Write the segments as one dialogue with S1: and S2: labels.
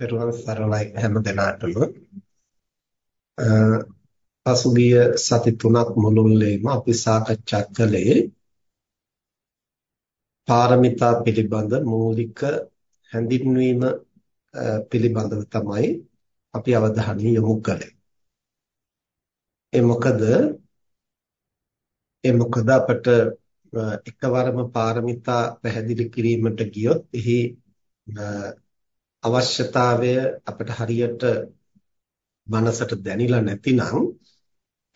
S1: පෙරවන් සරණයි හැම දිනාටම පසුගිය සති තුනක් මුළුල්ලේම අපි සාකච්ඡා කළේ පාරමිතා පිළිබඳ මූලික හැඳින්වීම පිළිබඳව තමයි අපි අවධානය යොමු කළේ. ඒ මොකද ඒ මොකද අපට එකවරම පාරමිතා පැහැදිලි කිරීමට ගියොත් එහි අවශ්‍යතාවය අපිට හරියට මනසට දැනිලා නැතිනම්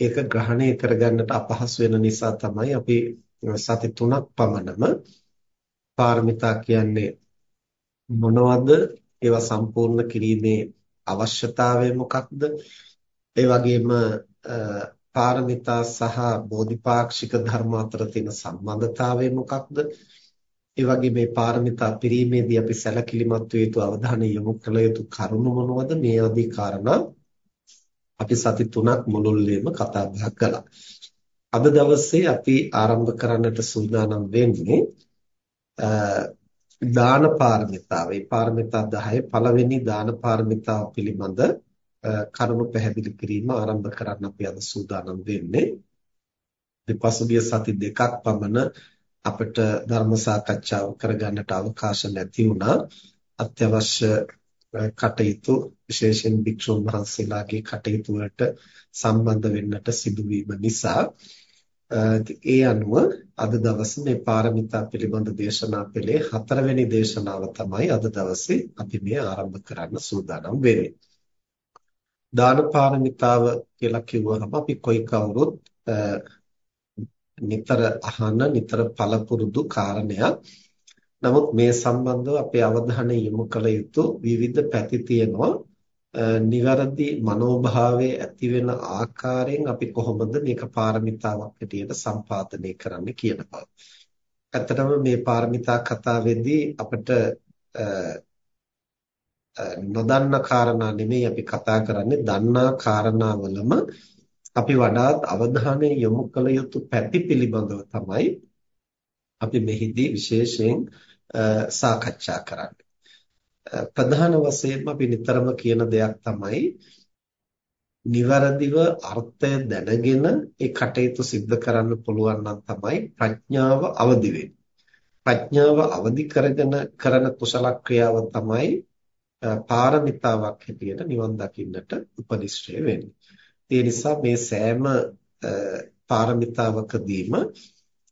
S1: ඒක ග්‍රහණය කරගන්නට අපහසු වෙන නිසා තමයි අපි සති තුනක් පමණම පාරමිතා කියන්නේ මොනවද? ඒවා සම්පූර්ණ කිරීමේ අවශ්‍යතාවය මොකක්ද? ඒ වගේම පාරමිතා සහ බෝධිපාක්ෂික ධර්ම අතර තියෙන සම්බන්ධතාවය මොකක්ද? ඒ වගේ මේ පාරමිතා පිරීමේදී අපි සැලකිලිමත් වේ යුතු අවධානය යොමු කළ යුතු කරුණු මොනවද මේ ආදී කාරණා අපි සති තුනක් මුළුල්ලේම කතා බහ කළා. අද දවසේ අපි ආරම්භ කරන්නට සූදානම් වෙන්නේ දාන පාරමිතාව. මේ පාරමිතා 10 පළවෙනි දාන පාරමිතාව පිළිබඳ කරුණු පැහැදිලි කිරීම ආරම්භ කරන්න අපි අද සූදානම් වෙන්නේ. පසුගිය සති දෙකක් පමණ අපිට ධර්ම සාකච්ඡාව කරගන්නට අවකාශ නැති වුණා අත්‍යවශ්‍ය කටයුතු විශේෂයෙන් භික්ෂුන් වහන්සේලාගේ කටයුතු වලට සම්බන්ධ වෙන්නට සිදුවීම නිසා ඒ අනුව අද දවසේ මේ පාරමිතා පිළිබඳ දේශනා පෙළේ හතරවෙනි දේශනාව තමයි අද දවසේ අපි මේ ආරම්භ කරන්න සූදානම් වෙන්නේ. දාන පාරමිතාව කියලා කිව්වහම අපි කොයි කවුරුත් නිතර අහන නිතර පළපුරුදු කාරණයක්. නමුත් මේ සම්බන්ධව අපේ අවධානය යොමු කළ යුතු විවිධ පැති තියෙනවා. නිවැරදි මනෝභාවයේ ඇති වෙන ආකාරයෙන් අපි කොහොමද මේක පාරමිතාවක් හැටියට සම්පාදනය කරන්න කියන බව. ඇත්තටම මේ පාරමිතා කතාවේදී අපිට නොදන්න කාරණා නෙමෙයි අපි කතා කරන්නේ දන්නා කාරණාවලම අපි වඩාත් අවධානය යොමු කළ යුතු පැති පිළිබඳව තමයි අපි මෙහිදී විශේෂයෙන් සාකච්ඡා කරන්නේ. ප්‍රධාන වශයෙන්ම අපි නිතරම කියන දෙයක් තමයි නිවැරදිව අර්ථය දැනගෙන ඒ කටයුතු සිද්ධ කරන්න පුළුවන් නම් තමයි ප්‍රඥාව අවදි වෙන්නේ. ප්‍රඥාව අවදි කරගෙන කරන කුසල ක්‍රියාව තමයි පාරමිතාවක් හැටියට නිවන් දකින්නට උපනිශ්‍රය වෙන්නේ. ඒ නිසා මේ සෑම පාරමිතාවකදීම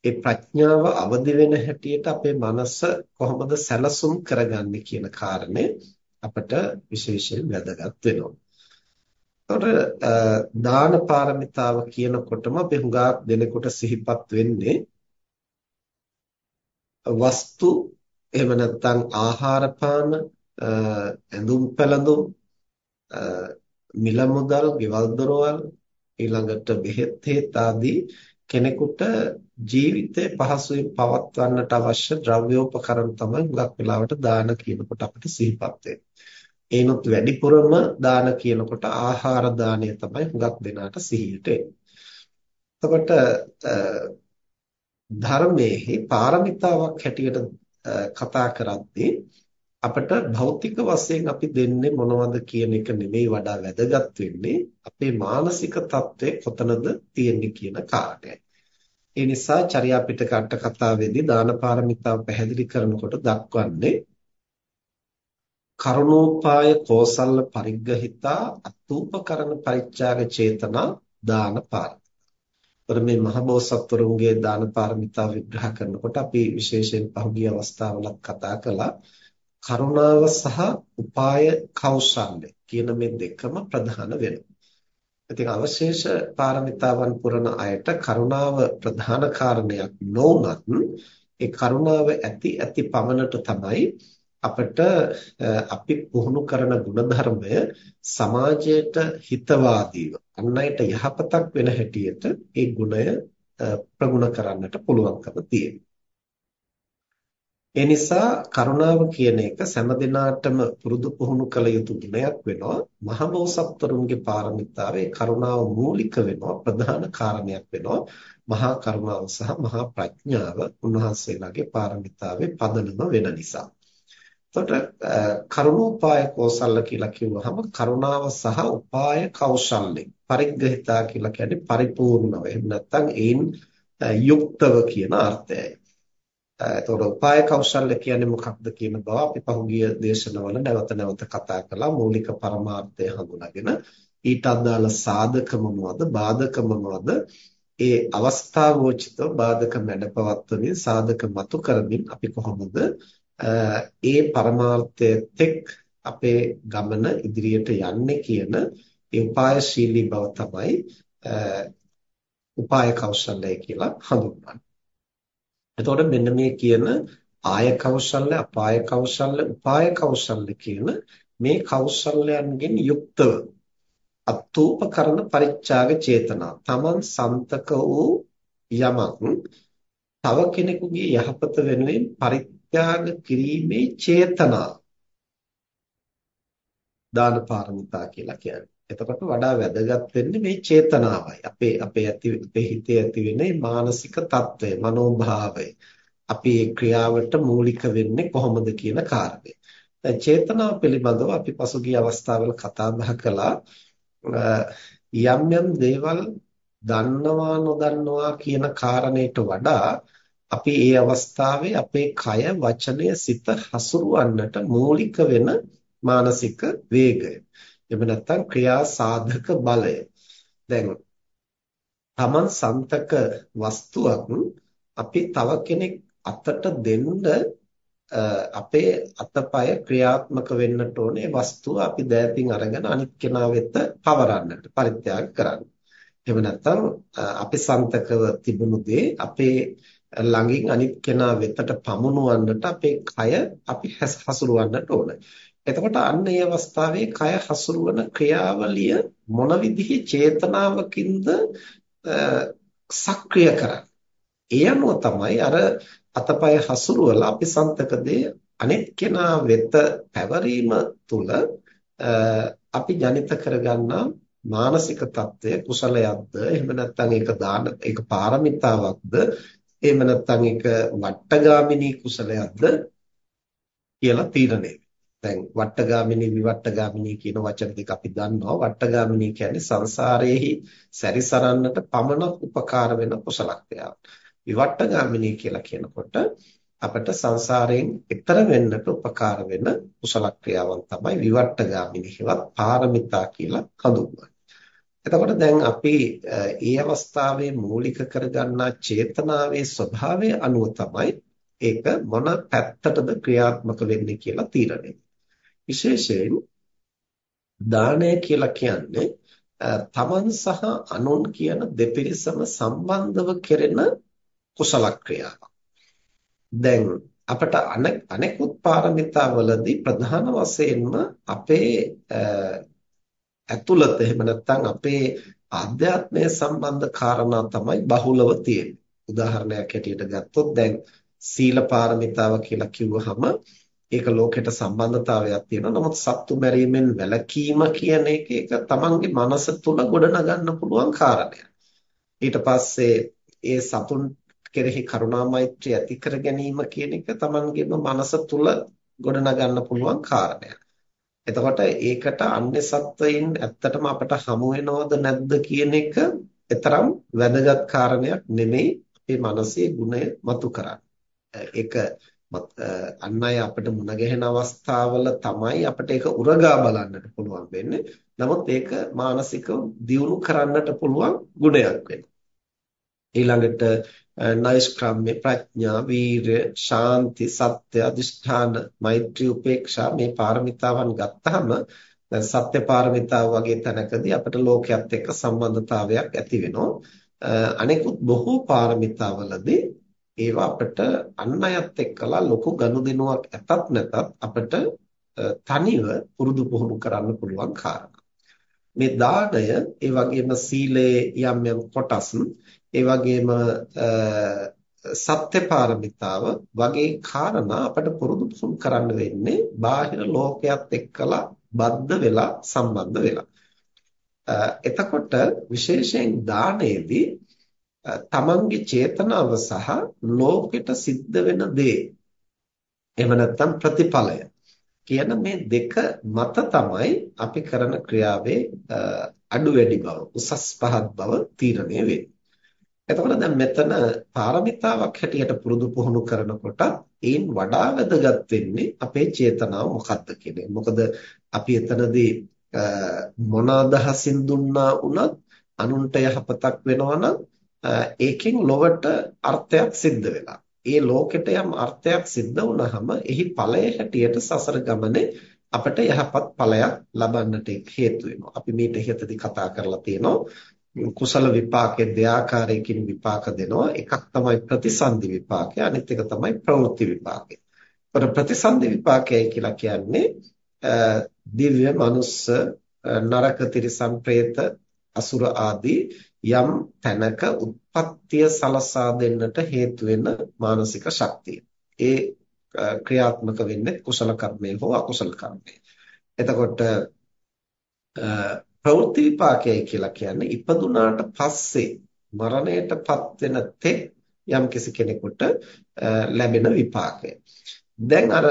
S1: ඒ ප්‍රඥාව අවදි වෙන හැටියට අපේ මනස කොහොමද සැලසුම් කරගන්නේ කියන කාරණය අපට විශේෂයෙන් වැදගත් වෙනවා. එතකොට දාන පාරමිතාව කියනකොටම අපි හුඟක් දෙනෙකුට සිහිපත් වෙන්නේ වස්තු එහෙම නැත්නම් ආහාර පාන ඇඳුම් පැළඳුම් මිල මුදල්, ගෙවල් දොරවල් ඊළඟට බෙහෙත් හේත් ආදී කෙනෙකුට ජීවිතේ පහසුවෙන් පවත්වන්නට අවශ්‍ය ද්‍රව්‍යෝපකරණ තමයි හුඟක් වෙලාවට දාන කියනකොට අපිට සිහිපත් වෙන්නේ. ඒනොත් වැඩිපුරම දාන කියනකොට ආහාර දාණය තමයි හුඟක් දෙනාට සිහියට එන්නේ. එතකොට ධර්මයේ පාරමිතාවක් හැටියට කතා කරද්දී අපිට භෞතික වශයෙන් අපි දෙන්නේ මොනවද කියන එක නෙමෙයි වඩා වැදගත් වෙන්නේ අපේ මානසික தત્ත්වය කොතනද තියෙන්නේ කියන කාරණයයි. ඒ නිසා චර්යා පිටක අට කතාවේදී දාන පාරමිතාව පැහැදිලි කරනකොට දක්වන්නේ කරුණෝපාය කෝසල්ල පරිග්‍රහිතා අතූපකරණ පරිත්‍යාග චේතනා දාන පාරමිතා. මේ මහබෝසත්වරුන්ගේ දාන පාරමිතා විග්‍රහ කරනකොට අපි විශේෂයෙන් පහුගිය අවස්ථාවලත් කතා කළා කරුණාව සහ උපාය කෞශල්‍ය කියන මේ දෙකම ප්‍රධාන වෙනවා. ඉතින් අවශේෂ පාරමිතාවන් පුරන අයට කරුණාව ප්‍රධාන කාරණයක් නොවුනත් ඒ කරුණාව ඇති ඇති පමණට තමයි අපිට අපි පුහුණු කරන ಗುಣධර්මය සමාජයට හිතවාදීව අන් අයට යහපතක් වෙන හැටියට ඒ ගුණය ප්‍රගුණ කරන්නට පුළුවන්කම තියෙනවා. ඒ නිසා කරුණාව කියන එක සෑම දිනාටම පුරුදු පුහුණු කළ යුතු ගුණයක් වෙනවා මහබෝසත්වරුන්ගේ පාරමිතාවේ කරුණාව මූලික වෙනවා ප්‍රධාන කාරණයක් වෙනවා මහා කරුණාව සහ මහා ප්‍රඥාව උන්වහන්සේලාගේ පාරමිතාවේ පදනම වෙන නිසා එතකොට කරුණෝපාය කෞශල්‍ය කියලා කිව්වහම කරුණාව සහ උපාය කෞශල්‍ය පරිග්‍රහිතා කියලා කියන්නේ පරිපූර්ණව. එහෙම නැත්නම් ඒන් යුක්තව කියන අර්ථයයි. එතකොට උපාය කෞශල්‍ය කියන්නේ මොකක්ද කියන බව අපි පහුගිය දේශනවල නැවත නැවත කතා කළා. මූලික පරමාර්ථය හඳුනාගෙන ඊට අදාළ සාධක මොනවද, බාධක මොනවද, ඒ අවස්ථාවෝචිතව බාධක මැඩපවත්වමින් සාධක මතු කරමින් අපි කොහොමද ඒ පරමාර්ථය තෙක් අපේ ගමන ඉදිරියට යන්නේ කියන ඒ උපායශීලී බව තමයි උපාය කෞශල්‍යය කියලා හඳුන්වන්නේ. එතකොට මෙන්න මේ කියන ආය කෞශල්‍ය, අපාය කෞශල්‍ය, උපාය කෞශල්‍ය කියන මේ කෞශල්‍යයන්ගෙන් යුක්තව අත්ූපකරණ පරිත්‍යාග චේතනා තමන් සන්තක වූ යමක් තව කෙනෙකුගේ යහපත වෙනුවෙන් පරිත්‍යාග කිරීමේ චේතනා දාන පාරමිතා කියලා කියන්නේ. එතකොට වඩා වැදගත් වෙන්නේ මේ චේතනාවයි. අපේ අපේ ඇති අපේ හිතේ ඇති වෙන මානසික తত্ত্বය, මනෝභාවය. අපි ඒ ක්‍රියාවට මූලික වෙන්නේ කොහොමද කියන කාරණය. දැන් චේතනාව පිළිබඳව අපි පසුගිය අවස්ථාවල කතා බහ කළා. යම් යම් දේවල් දන්නවා නොදන්නවා කියන කාරණයට වඩා අපි ඒ අවස්ථාවේ අපේ කය, වචනය, සිත හසුරුවන්නට මූලික වෙන මානසික වේගය. එහෙම නැත්නම් ක්‍රියා සාධක බලය. දැන් Taman සන්තක වස්තුවක් අපි තව කෙනෙක් අතට දෙන්න අපේ අතපය ක්‍රියාත්මක වෙන්නට ඕනේ වස්තුව අපි දෑතින් අරගෙන අනිත් කෙනා වෙත පවරන්නට පරිත්‍යාග කරන්න. එහෙම නැත්නම් අපි සන්තකව තිබුණු දේ අපේ ළඟින් අනිත් කෙනා වෙතට පමුණුවන්නට අපේ කය අපි හසුරවන්නට ඕනේ. එතකොට අන්න ඒ අවස්ථාවේ කය හසුරුවන ක්‍රියාවලිය මොන විදිහේ චේතනාවකින්ද සක්‍රිය කරන්නේ. ඒ අනුව තමයි අර අතපය හසුරුවලා අපි සන්තකදී අනෙක් කෙනා වෙත පැවරීම තුළ අපි ජනිත කරගන්නා මානසික తত্ত্বය කුසලයක්ද එහෙම නැත්නම් ඒක දාන ඒක පාරමිතාවක්ද එහෙම නැත්නම් ඒක වට්ටගාමිනී කුසලයක්ද කියලා තීරණය වෙනවා. දැන් වට්ටගාමිනී විවට්ටගාමිනී කියන වචන දෙක අපි දන්නවා වට්ටගාමිනී කියන්නේ සංසාරයේහි සැරිසරන්නට පමණක් උපකාර වෙන කුසල ක්‍රියාවක් විවට්ටගාමිනී කියලා කියනකොට අපට සංසාරයෙන් එතර වෙන්නට උපකාර වෙන කුසල ක්‍රියාවන් තමයි විවට්ටගාමිනී හෙවත් පාරමිතා කියලා හඳුන්වන්නේ. එතකොට දැන් අපි ඒ අවස්ථාවේ මූලික කරගන්නා චේතනාවේ ස්වභාවය අනුව තමයි ඒක මොන පැත්තටද ක්‍රියාත්මක වෙන්නේ කියලා තීරණය. විශේෂයෙන් දානය කියලා කියන්නේ තමන් සහ අනුන් කියන දෙපිරිසම සම්බන්ධව කෙරෙන කුසල ක්‍රියාවක්. දැන් අපට අනෙකුත් පාරමිතාවලදී ප්‍රධාන වශයෙන්ම අපේ ඇතුළත එහෙම නැත්නම් අපේ ආධ්‍යාත්මය සම්බන්ධ කාරණා තමයි බහුලව තියෙන්නේ. උදාහරණයක් හැටියට ගත්තොත් දැන් සීල පාරමිතාව කියලා කිව්වහම ඒක ලෝකෙට සම්බන්ධතාවයක් තියෙනවා. නමුත් සත්තු මැරීමෙන් වැළකීම කියන එක ඒක තමන්ගේ මනස තුල ගොඩනගන්න පුළුවන් කාරණයක්. ඊට පස්සේ ඒ සතුන් කෙරෙහි කරුණා මෛත්‍රිය ඇති කර ගැනීම කියන එක තමන්ගේම මනස තුල ගොඩනගන්න පුළුවන් කාරණයක්. එතකොට ඒකට අන්‍ය සත්වයින් ඇත්තටම අපට හමු වෙනවද නැද්ද කියන එක තරම් වැදගත් කාරණයක් නෙමෙයි අපේ මනසේ ගුණය මතු කරන්නේ. ඒක අන් අය අපිට මුණ ගැහෙන අවස්ථාවල තමයි අපිට ඒක උරගා බලන්නට පුළුවන් වෙන්නේ. නමුත් ඒක මානසිකව දියුණු කරන්නට පුළුවන් ගුණයක් වෙනවා. ඊළඟට නෛෂ්ක්‍රම්‍ය ප්‍රඥා වීරය ශාන්ති සත්‍ය අධිෂ්ඨාන මෛත්‍රී උපේක්ෂා මේ පාරමිතාවන් ගත්තාම දැන් සත්‍ය පාරමිතාව වගේ තැනකදී අපිට ලෝකයක් එක්ක සම්බන්ධතාවයක් ඇති වෙනවා අනෙකුත් බොහෝ පාරමිතාවලදී ඒවා අපිට අන් අයත් එක්කලා ලොකු ගනුදෙනුවක් ඇතත් නැතත් අපිට තනිව පුරුදු පුහුණු කරන්න පුළුවන් කාරණා. මේ දාණය ඒ වගේම සීලයේ යම් යම් කොටස් ඒ වගේම සත්‍ය පාරමිතාව වගේ කාරණා අපිට පුරුදු පුහුණු කරන්න වෙන්නේ බාහිර ලෝකයක් එක්කලා බද්ධ වෙලා සම්බන්ධ වෙලා. එතකොට විශේෂයෙන් දානයේදී තමන්ගේ චේතනාව සහ ලෝකෙට සිද්ධ වෙන දේ එහෙම නැත්නම් ප්‍රතිඵලය කියන මේ දෙක මත තමයි අපි කරන ක්‍රියාවේ අඩු වැඩි බව උසස් පහත් බව තීරණය වෙන්නේ. එතකොට දැන් මෙතන පාරමිතාවක් හැටියට පුරුදු පුහුණු කරනකොට ඒන් වඩා වැදගත් වෙන්නේ අපේ චේතනාව මොකක්ද කියන එක. මොකද අපි එතනදී මොන අදහසින් දුන්නා වුණත් අනුන්ට යහපතක් වෙනවා නම් ඒකෙන් ලොවට අර්ථයක් සිද්ධ වෙනවා. ඒ ලෝකෙට යම් අර්ථයක් සිද්ධ වුණාම එහි ඵලය හැටියට සසර ගමනේ අපට යහපත් ඵලයක් ලබන්නට හේතු වෙනවා. අපි මේට ඉහතදී කතා කරලා තියෙනවා කුසල විපාකයේ දෙආකාරයකින් විපාක දෙනවා. එකක් තමයි ප්‍රතිසන්දි විපාකය, අනිත් එක තමයි ප්‍රවෘත්ති විපාකය. ඒතර ප්‍රතිසන්දි විපාකයයි කියලා කියන්නේ දිව්‍ය, මනුස්ස, නරක, තිරිසන්, പ്രേත, අසුර ආදී යම් තැනක උත්පත්තිය සලසා දෙන්නට හේතු වෙන මානසික ශක්තිය. ඒ ක්‍රියාත්මක වෙන්නේ කුසල කර්මය හෝ අකුසල කර්මය. එතකොට ප්‍රවෘත්ති විපාකයයි කියලා කියන්නේ ඉපදුනාට පස්සේ මරණයටපත් වෙන තෙක් යම්කිසි කෙනෙකුට ලැබෙන විපාකය. දැන් අර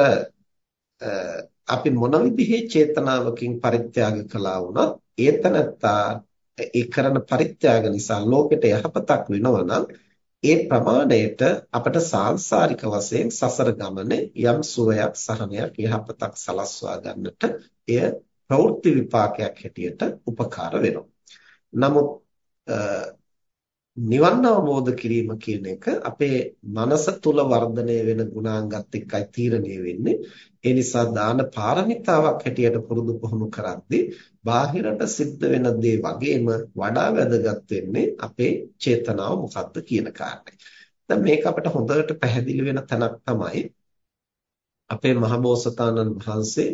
S1: අපි මොන විදිහේ චේතනාවකින් පරිත්‍යාග කළා වුණත් ඒතනත්තා ඒ කරන පරිත්‍යාග නිසා ලෝකෙට යහපතක් වෙනවා නම් ඒ ප්‍රමාණයට අපට සාංශාරික වශයෙන් සසර ගමනේ යම් සුවයක් සහනයක් යහපතක් සලස්වා ගන්නට එය ප්‍රවෘත්ති විපාකයක් හැටියට උපකාර වෙනවා. නමුත් නිවන් අවබෝධ කිරීම කියන එක අපේ මනස තුල වර්ධනය වෙන ගුණාංගත් එක්කයි තීරණය වෙන්නේ. ඒ නිසා දාන පාරමිතාවක් හැටියට පුරුදු පුහුණු කරද්දී බාහිරට සිද්ධ වෙන දේ වගේම වඩා වැදගත් වෙන්නේ අපේ චේතනාව මොකක්ද කියන කාරණය. දැන් මේක අපිට හොඳට පැහැදිලි වෙන තැනක් තමයි අපේ මහබෝසතාණන් වහන්සේ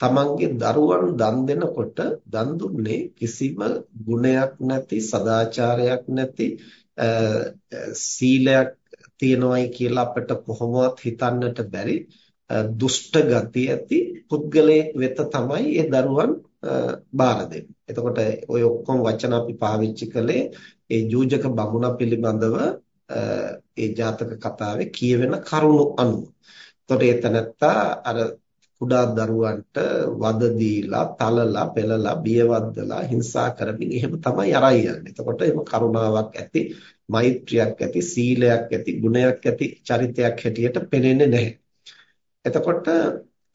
S1: තමන්ගේ දරුවන් දන් දෙනකොට දන් දුන්නේ කිසිම ගුණයක් නැති සදාචාරයක් නැති සීලයක් තියනවායි කියලා අපිට කොහොමවත් හිතන්නට බැරි දුෂ්ට ගති ඇති පුද්ගලයෙක් වෙත තමයි ඒ දරුවන් බාර දෙන්නේ. එතකොට ওই ඔක්කොම වචන අපි පාවිච්චි කළේ ඒ ජූජක බමුණ පිළිබඳව ඒ ජාතක කතාවේ කියවෙන කරුණු අනුව. එතකොට ඒ තනත්තා අර කුඩා දරුවන්ට වද දීලා, තලලා, පෙලලා, බියවද්දලා, හිංසා කරමින් එහෙම තමයි අරයි යන්නේ. එතකොට එහෙම කරුණාවක් ඇති, මෛත්‍රියක් ඇති, සීලයක් ඇති, ගුණයක් ඇති චරිතයක් හැටියට පෙනෙන්නේ නැහැ. එතකොට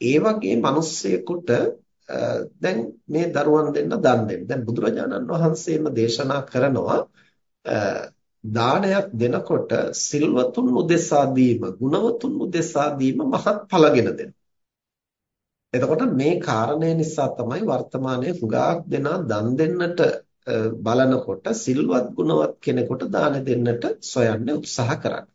S1: ඒ වගේ මිනිස්සෙකුට දැන් මේ දරුවන් දෙන්න දන් දෙන්න. දැන් බුදුරජාණන් වහන්සේම දේශනා කරනවා දානයක් දෙනකොට සිල්වතුන් උදෙසා දීම, ගුණවතුන් උදෙසා දීම මහත් ඵලගෙන දෙනවා. එතකොට මේ කාරණය නිසා තමයි වර්තමානයේ හුඟක් දෙනා දන් දෙන්නට බලනකොට සිල්වත් ගුණවත් කෙනෙකුට දාන දෙන්නට සොයන්නේ උත්සාහ කරන්නේ.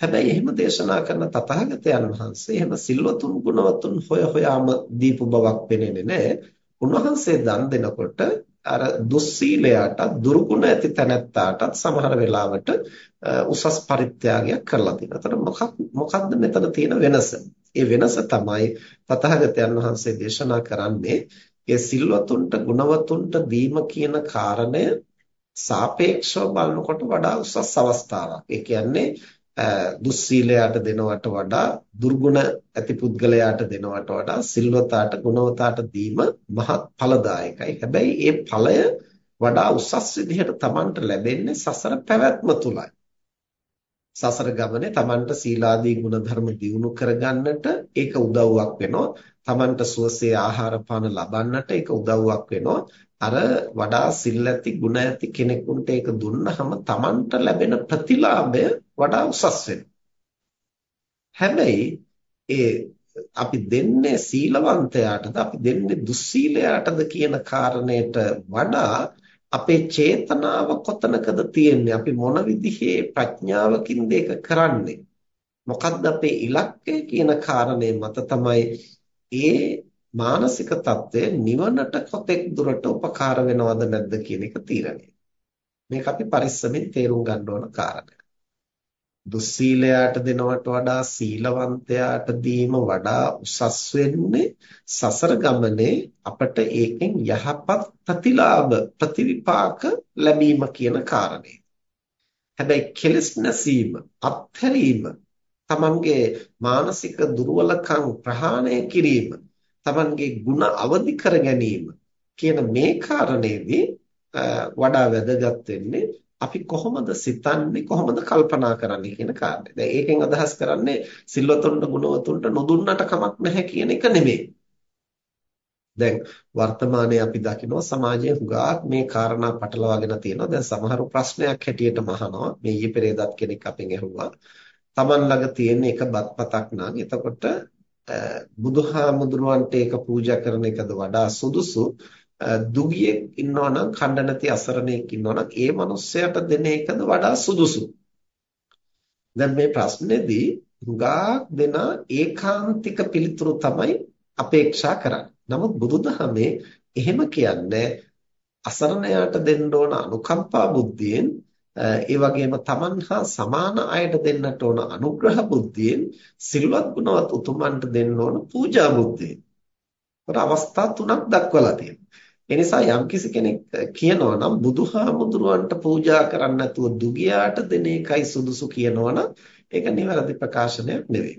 S1: හැබැයි එහෙම දේශනා කරන තථාගතයන් වහන්සේ එහෙම සිල්වතුන් ගුණවතුන් හොය හොයාම දීපු බවක් පෙනෙන්නේ නැහැ. උන්වහන්සේ දන් දෙනකොට අර දුස්සීලයට දුර්ගුණ ඇති තැනැත්තාටත් සමහර වෙලාවට උසස් පරිත්‍යාගයක් කරලා තියෙනවා. එතකොට මොකක් මොකක්ද මෙතන තියෙන වෙනස? ඒ වෙනස තමයි තථාගතයන් වහන්සේ දේශනා කරන්නේ ඒ සිල්වතුන්ට ගුණවතුන්ට දීම කියන කාරණය සාපේක්ෂව බලනකොට වඩා උසස් අවස්ථාවක්. ඒ කියන්නේ දුස්සීලයට දෙනවට වඩා දුර්ගුණ ඇති පුද්ගලයාට දෙනවට වඩා සිල්වතාට ගුණවතාට දීම මහත් ඵලදායකයි. හැබැයි ඒ ඵලය වඩා උසස් විදිහට Tamanට ලැබෙන්නේ සසර පැවැත්ම තුලයි. සසර ගමනේ Tamanට සීලාදී ගුණධර්ම දියුණු කරගන්නට ඒක උදව්වක් වෙනවා. Tamanට සුවසේ ආහාර පාන ලබන්නට ඒක උදව්වක් වෙනවා. අර වඩා සිල් ඇති ගුණ ඇති කෙනෙකුට ඒක දුන්නහම Tamanට ලැබෙන ප්‍රතිලාභය වඩා උසස් හැබැයි ඒ අපි දෙන්නේ සීලවන්තයාටද අපි දෙන්නේ දුස්සීලයාටද කියන කාරණයට වඩා අපේ චේතනාව කොතනකද තියෙන්නේ අපි මොන විදිහේ ප්‍රඥාවකින්ද ඒක කරන්නේ මොකක්ද අපේ ඉලක්කය කියන කාරණේ මත තමයි ඒ මානසික தත්ත්වය නිවනට කොතෙක් දුරට උපකාර වෙනවද නැද්ද කියන එක තීරණය. මේක අපි පරිස්සමෙන් තේරුම් ගන්න ඕන කාරණයක්. දුස්සීලයට දෙනවට වඩා සීලවන්තයාට දීම වඩා උසස් වෙන්නේ සසර ගමනේ අපට ඒකෙන් යහපත් ප්‍රතිලාභ ප්‍රතිවිපාක ලැබීම කියන කාරණේ. හැබැයි කෙලස් නැසීම, අත්හැරීම, තමන්ගේ මානසික දුර්වලකම් ප්‍රහාණය කිරීම Tamanගේ ಗುಣ අවදි කර ගැනීම කියන මේ කාරණේදී වඩා වැදගත් වෙන්නේ අපි කොහොමද සිතන්නේ කොහොමද කල්පනා කරන්නේ කියන කාරණේ. දැන් ඒකෙන් අදහස් කරන්නේ සිල්වතුන්ට ගුණවතුන්ට නොදුන්නට කමක් නැහැ කියන එක නෙමෙයි. දැන් වර්තමානයේ අපි දකිනවා සමාජයේ හුඟක් මේ කාරණා පටලවාගෙන තියෙනවා. දැන් සමහරු ප්‍රශ්නයක් හැටියට මහනවා. මේ ඊයේ පෙරේදත් කෙනෙක් අපෙන් ඇහුවා. Taman ළඟ තියෙන එක බත්පතක් නම් එතකොට බුදුහාමුදුරුවන්ට ඒක පූජා කරන එකද වඩා සුදුසු දුගියෙක් ඉන්නවා නම් කණ්ඩ නැති අසරණයෙක් ඉන්නවා නම් ඒ මනුස්සයාට දෙන එකද වඩා සුදුසු. දැන් මේ ප්‍රශ්නේදී හුඟක් දෙනා ඒකාන්තික පිළිතුරු තමයි අපේක්ෂා කරන්නේ. නමුත් බුදුදහමේ එහෙම කියන්නේ අසරණයාට දෙන්න ඕන අනුකම්පා බුද්ධියෙන් ඒ වගේම Taman හා සමාන අයට දෙන්නට ඕන අනුග්‍රහ බුද්ධියෙන් සිල්වත් ගුණවත් උතුමන්ට දෙන්න ඕන පූජා බුද්ධියෙන්. ඒකට අවස්ථා තුනක් දක්වලා තියෙනවා. ඒ නිසා යම්කිසි කෙනෙක් කියනවා නම් බුදුහාමුදුරුවන්ට පූජා කරන්න නැතුව දුගියාට දෙන එකයි සුදුසු කියනවනම් ඒක නිවැරදි ප්‍රකාශනයක් නෙවෙයි.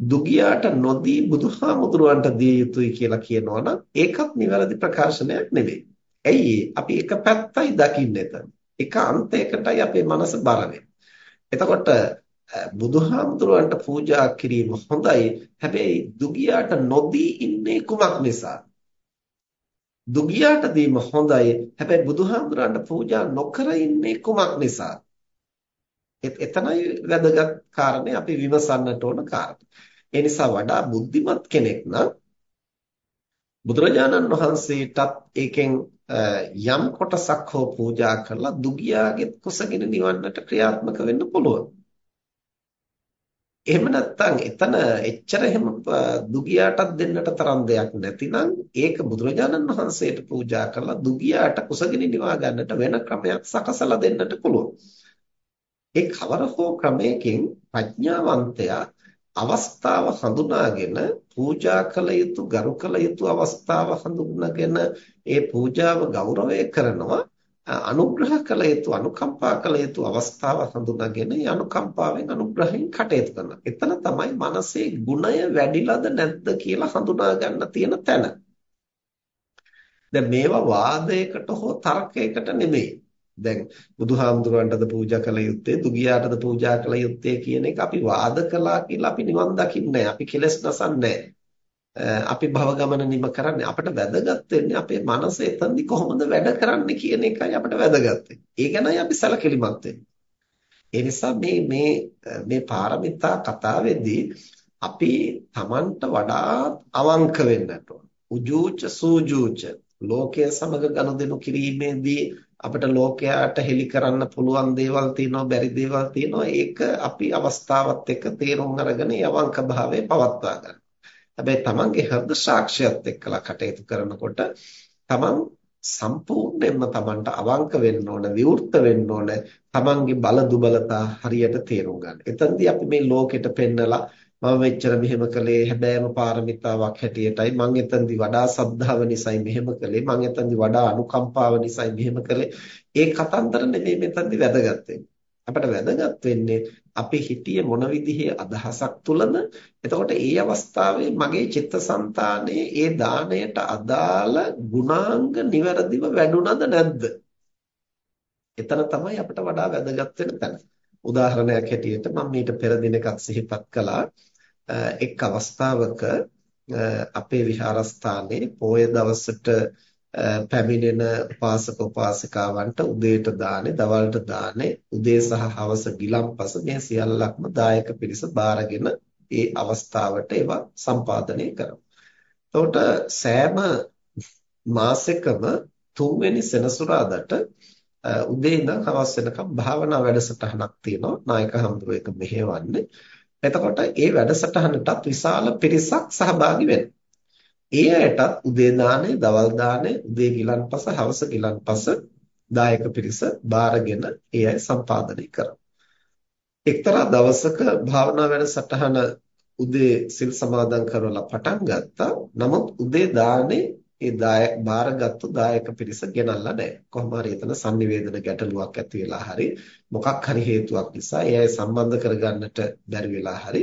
S1: දුගියාට නොදී බුදුහාමුදුරුවන්ට දිය යුතුයි කියලා කියනවනම් ඒකත් නිවැරදි ප්‍රකාශනයක් නෙවෙයි. ඇයි අපි එක පැත්තයි දකින්නේ එතන. එක අන්තයකටයි අපේ මනස බර එතකොට බුදුහාමුදුරුවන්ට පූජා කිරීම හොඳයි. හැබැයි දුගියාට නොදී ඉන්නේ කුමක් නිසා? දුගියාට දීම හොඳයි. හැබැයි බුදුහාමුදුරන්ට පූජා නොකර ඉන්නේ කුමක් නිසා? එතනයි වැදගත් කාරණේ අපි විමසන්නට ඕන කාරණේ. ඒ නිසා වඩා බුද්ධිමත් කෙනෙක් නම් බුදුරජාණන් වහන්සේටත් ඒකෙන් යම් කොටසක් හෝ පූජා කරලා දුගියාගේ කුසගින නිවන්නට ක්‍රියාත්මක වෙන්න පුළුවන්. එහෙම නැත්නම් එතන එච්චර එහෙම දුගියාටත් දෙන්නට තරම් දෙයක් නැතිනම් ඒක බුදුරජාණන් වහන්සේට පූජා කරලා දුගියාට කුසගිනි නිවා ගන්නට වෙන ක්‍රමයක් සකසලා දෙන්නට පුළුවන්. ඒ කවර හෝ ක්‍රමයකින් ප්‍රඥාවන්තයා අවස්ථාව හඳුනාගෙන පූජා කළ යුතු ගරු කළ යුතු අවස්ථාව හඳුනාගෙන ඒ පූජාව ගෞරවය කරනවා අනුග්‍රහ කළ යුතු අනුකම්පා කළ යුතු අවස්ථාව හඳුනාගෙන ඒ අනුකම්පාවෙන් අනුග්‍රහයෙන් කටයුතු කරනවා. එතන තමයි මනසේ ගුණය වැඩිලාද නැද්ද කියලා හඳුනා ගන්න තියෙන තැන. දැන් මේවා වාදයකට හෝ තර්කයකට නෙමෙයි. දැන් බුදුහාමුදුරන්ටද පූජා කළ යුත්තේ දුගියාටද පූජා කළ යුත්තේ කියන එක අපි වාද කළා කියලා අපි නිවන් දකින්නේ අපි කෙලස් නසන්නේ අපි භව ගමන නිම කරන්නේ අපිට වැදගත් වෙන්නේ අපේ මනස එතනදි කොහොමද වැඩ කරන්නේ කියන එකයි අපිට වැදගත් ඒ ගැනයි අපි සැලකිලිමත් ඒ නිසා මේ මේ මේ පාරමිතා කතාවේදී අපි Tamanට වඩා අවංක වෙන්නට ඕන. උජූච සූජූච ලෝකයේ සමග ගනුදෙනු කිරීමේදී අපිට ලෝකයාට හෙලි කරන්න පුළුවන් දේවල් තියෙනවා බැරි දේවල් තියෙනවා ඒක අපි අවස්ථාවත් එක්ක තේරුම් අරගෙන යවංක භාවයේ පවත්වා ගන්න. හැබැයි තමන්ගේ හෘද සාක්ෂියත් එක්කලා කටයුතු කරනකොට තමන් සම්පූර්ණයෙන්ම තමන්ට අවංක වෙන්න ඕන විවෘත වෙන්න ඕන තමන්ගේ බල දුබලතා හරියට තේරුම් ගන්න. එතෙන්දී අපි මේ ලෝකෙට පෙන්නලා මම මෙච්චර මෙහෙම කළේ හැබෑම පාරමිතාවක් හැටියටයි. මං එතනදි වඩා සද්ධාව නිසායි මෙහෙම කළේ. මං එතනදි වඩා අනුකම්පාව නිසායි මෙහෙම කළේ. ඒ කතන්දර නෙමෙයි මෙතනදි වැදගත් අපිට වැදගත් වෙන්නේ අපි හිතියේ මොන විදිහේ අදහසක් තුලද එතකොට ඒ අවස්ථාවේ මගේ චිත්තසංතානයේ ඒ දාණයට අදාළ ගුණාංග નિවරදිව වැඩුණද නැද්ද? එතන තමයි අපිට වඩා වැදගත් වෙන තැන. උදාහරණයක් හැටියට මම මීට පෙර දිනකක් සිහිපත් කළා. එක් අවස්ථාවක අපේ විහාරස්ථානයේ පොය දවසට පැමිණෙන උපාසක උපාසිකාවන්ට උදේට දානේ දවල්ට දානේ උදේ සහ හවස ගිලම්පස මේ සියල්ලක්ම දායක පිරිස බාරගෙන ඒ අවස්ථාවට ඒවා සම්පාදනය කරනවා. එතකොට සෑම මාසෙකම තුන්වෙනි සෙනසුරාදාට උදේ ඉඳන් හවස වෙනකම් භාවනා වැඩසටහනක් තියෙනවා නායක හඳුරු එක මෙහෙවන්නේ. එතකොට ඒ වැඩසටහනටත් විශාල පිරිසක් සහභාගී වෙනවා. ඒ අයටත් උදේ දානේ, දවල් දානේ, උදේ ගිලන්පස, හවස ගිලන්පස දායක පිරිස බාරගෙන ඒ අය සම්පාදනය කරනවා. එක්තරා දවසක භාවනා වැඩසටහන උදේ සිල් සමාදන් කරවලා පටන් ගත්තා. නමුත් උදේ දානේ ඒ දායක බාරගත්තු දායක පිරිස ගෙනල්ලා නැහැ. කොහොම හරි එතන sannivedana ගැටලුවක් ඇති වෙලා හරි මොකක් හරි හේතුවක් නිසා ඒ අය සම්බන්ධ කරගන්නට බැරි වෙලා හරි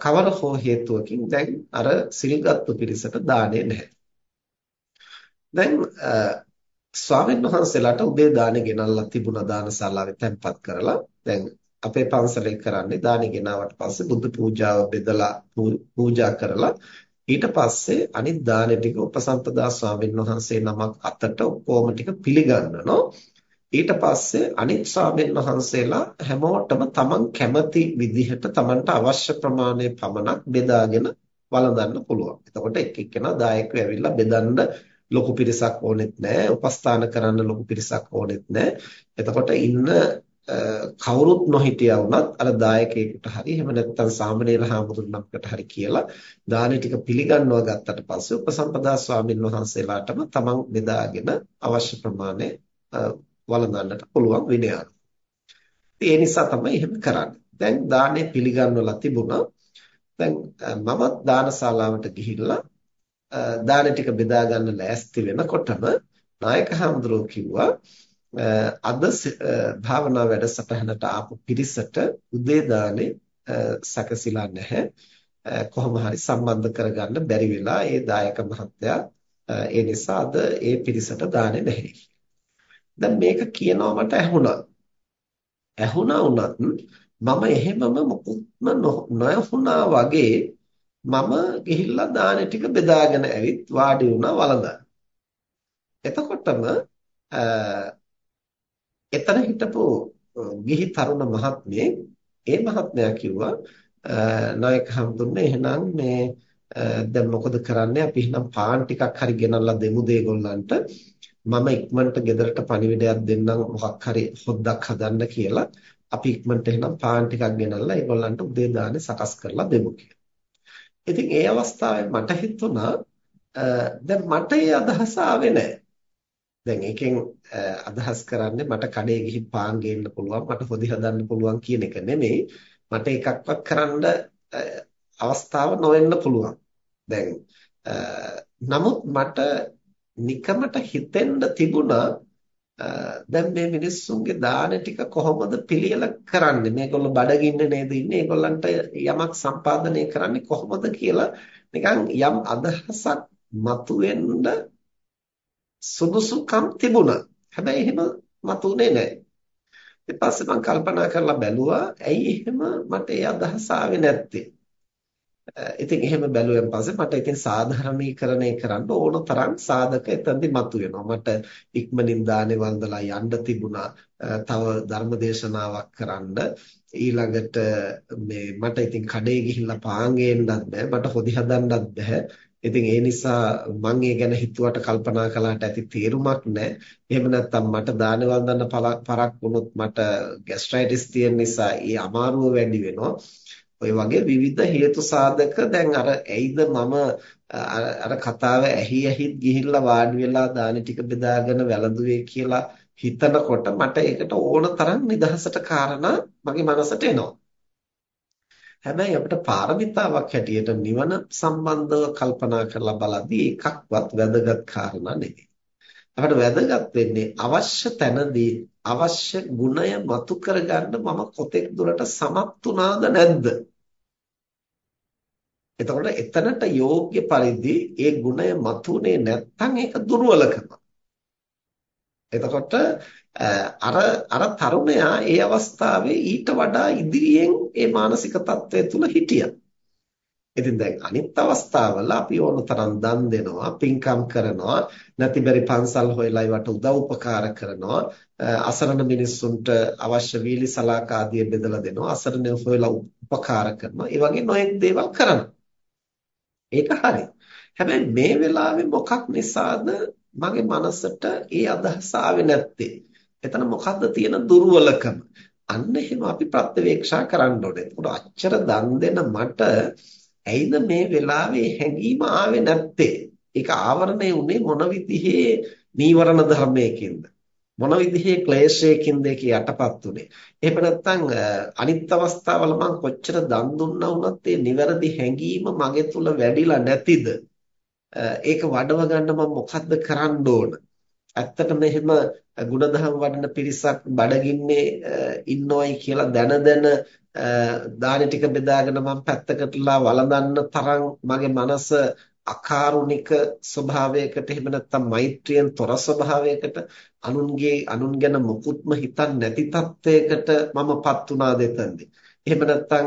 S1: කවර හෝ හේතුවකින් දැන් අර සිල්ගත්තු පිරිසට දාන්නේ නැහැ. දැන් ස්වාමීන් වහන්සේලාට උදේ දානේ ගෙනල්ලා තිබුණා දානශාලාවේ තැන්පත් කරලා දැන් අපේ පන්සලේ කරන්නේ දානේ ගෙනාවට පස්සේ බුදු පූජාව බෙදලා පූජා කරලා ඊට පස්සේ අනිත් දානේ ටික උපසම්පදා ස්වාමීන් වහන්සේ නමක් අතට ඔක්කොම ටික පිළිගන්නනවා ඊට පස්සේ අනිත් ස්වාමීන් වහන්සේලා හැමෝටම තමන් කැමති විදිහට තමන්ට අවශ්‍ය ප්‍රමාණය පමණක් බෙදාගෙන වළඳන්න පුළුවන්. එතකොට එක් එක්කෙනා දායකව ඇවිල්ලා බෙදන්න ලොකු පිරිසක් ඕනෙත් නැහැ. උපස්ථාන කරන්න ලොකු පිරිසක් ඕනෙත් නැහැ. එතකොට ඉන්න කවුරුත් නොහිටියා වුණත් අර දායකයෙකුට හරි එහෙම නැත්නම් සාමණේර හාමුදුරනකට හරි කියලා දානේ ටික පිළිගන්නවා ගත්තට පස්සේ උපසම්පදා ස්වාමින් වහන්සේලාටම තමන් බෙදාගෙන අවශ්‍ය ප්‍රමාණය වළඳන්නට පුළුවන් විනයක්. ඒ නිසා තමයි එහෙම කරන්නේ. දැන් දානේ පිළිගන්වලා තිබුණා. දැන් මමත් දානශාලාවට ගිහිල්ලා දාන ටික බෙදා ගන්න ලෑස්ති වෙනකොටම නායක හඳුරෝ කිව්වා අද භාවනා වැඩසටහනට ආපු පිරිසට උදේ දානේ සැකසিলা නැහැ කොහොම හරි සම්බන්ධ කරගන්න බැරි වෙලා ඒ දායක මහත්තයා ඒ නිසා අද ඒ පිරිසට දාන්නේ නැහැ. දැන් මේක කියනවා මට ඇහුණා. ඇහුණා වුණත් මම එහෙමම මොකුත්ම නොයහුණා වගේ මම ගිහිල්ලා දාන ටික බෙදාගෙන ඇවිත් වාඩි වුණා වළඳන්න. එතකොටම එතන හිටපු ගිහි තරුණ මහත්මිය ඒ මහත්මයා කිව්වා නායක හම්දුන්නේ එහෙනම් මේ දැන් මොකද කරන්නේ අපි එහෙනම් පාන් ටිකක් හරි ගෙනල්ලා දෙමු දෙගොල්ලන්ට මම ඉක්මනට ගෙදරට පණිවිඩයක් දෙන්නම් මොකක් හරි හොද්දක් හදන්න කියලා අපි ඉක්මනට එහෙනම් පාන් ටිකක් ගෙනල්ලා ඒගොල්ලන්ට උදේ දානේ සකස් කරලා දෙමු කියලා. ඉතින් ඒ අවස්ථාවේ මට හිතුණා දැන් මට ඒ අදහස ආවේ නැහැ. දැන් ඒකෙන් අදහස් කරන්නේ මට කඩේ ගිහින් පාන් ගේන්න පුළුවන් මට හොදි හදන්න පුළුවන් කියන එක නෙමෙයි මට එකක්වත් කරන්න අවස්ථාව නොවෙන්න පුළුවන්. දැන් නමුත් මට නිකමට හිතෙන්න තිබුණා දැන් මේ මිනිස්සුන්ගේ දාන ටික කොහොමද පිළියෙල කරන්නේ? මේගොල්ලෝ බඩගින්න නේද ඉන්නේ? ඒගොල්ලන්ට යමක් සම්පාදනය කරන්නේ කොහොමද කියලා නිකන් යම් අදහසක් මතුවෙන්න සුදුසුකම් තිබුණා. හැබැයි එහෙම මතුනේ නැහැ ඊට පස්සේ මම කල්පනා කරලා බැලුවා ඇයි එහෙම මට ඒ අදහස ආවේ නැත්තේ? ඉතින් එහෙම බැලුවෙන් පස්සේ මට ඉතින් සාධාරණීකරණය කරන්න ඕන තරම් සාධක එතනදි මතුවෙනවා. මට ඉක්මනින් දානේ වන්දලා යන්න තිබුණා. තව ධර්මදේශනාවක් කරන්න ඊළඟට මේ මට ඉතින් කඩේ ගිහිල්ලා පාන් ගේන්නත් බෑ. මට හොදි හදන්නත් බෑ. ඉතින් ඒ නිසා මම ඒ ගැන හිතුවට කල්පනා කළාට ඇති තේරුමක් නැහැ. එහෙම නැත්නම් මට දානේ වන්දන්න පරක් වුණොත් මට ગેස්ට්‍රයිටිස් තියෙන නිසා ඒ අමාරුව වැඩි වෙනවා. ඔය වගේ විවිධ හේතු සාධක දැන් අර ඇයිද මම අර කතාව ඇහි ඇහිත් ගිහිල්ලා වාඩි වෙලා දානි ටික බෙදාගෙන වැළඳුවේ කියලා හිතනකොට මට ඒකට ඕන තරම් නිදහසට කාරණා මගේ මනසට එනවා. හැබැයි අපිට පාරමිතාවක් හැටියට නිවන සම්බන්ධව කල්පනා කරලා බලද්දී එකක්වත් වැදගත් කාරණා නෙවෙයි. අපිට වැදගත් වෙන්නේ අවශ්‍ය තැනදී අවශ්‍ය ගුණය මතු කරගන්න මම කොතෙක් දුරට සමත් වුණාද නැද්ද? එතකොට එතනට යෝග්‍ය පරිදි ඒ ගුණය මතුනේ නැත්නම් ඒක දුර්වලකම. එතකොට අර අර තරුණයා ඒ අවස්ථාවේ ඊට වඩා ඉදිරියෙන් ඒ මානසික තත්ත්වය තුල හිටියා. ඉතින් දැන් අනිත් අවස්ථාවල අපි ඕන තරම් දන් දෙනවා, පින්කම් කරනවා, නැති බැරි පන්සල් හොයලා ඒවට උදව් උපකාර කරනවා, අසරණ මිනිස්සුන්ට අවශ්‍ය වීලි සලාක ආදිය බෙදලා දෙනවා, අසරණ හොයලා උපකාර කරනවා. ඒ වගේ නොයෙක් දේවල් කරනවා. ඒක හරි. හැබැයි මේ වෙලාවේ මොකක් නිසාද මගේ මනසට ඒ අදහස ආවේ නැත්තේ? එතන මොකද්ද තියෙන දුර්වලකම? අන්න එහෙම අපි ප්‍රත්‍යවේක්ෂා කරන්න ඕනේ. ඒකට අච්චර දන් දෙන මට ඇයිද මේ වෙලාවේ හැඟීම ආවේ නැත්තේ? ඒක ආවරණය වුණේ මොන විදිහේ නීවරණ ධර්මයකින්ද? මොන විදිහේ ක්ලේශයකින්ද ඒක යටපත් උනේ? එහෙම නැත්නම් අනිත් අවස්ථාවල මම කොච්චර දන් දුන්නා වුණත් ඒ නිවැරදි හැඟීම මගේ තුල වැඩිලා නැතිද? ඒක වඩව ගන්න මම මොකද්ද කරන්න ඕන? ඇත්තටම එහෙම ಗುಣධම් වඩන පිරිසක් බඩගින්නේ ඉන්නවයි කියලා දැන දැන දානි ටික බෙදාගෙන මම පැත්තකටලා වළඳන්න තරම් මගේ මනස අකාරුණික ස්වභාවයකට එහෙම නැත්නම් මෛත්‍රියෙන් තොර ස්වභාවයකට අනුන්ගේ අනුන් ගැන මුකුත්ම හිතන්නේ නැති තත්වයකට මමපත් උනා දෙතන්දී. එහෙම නැත්නම්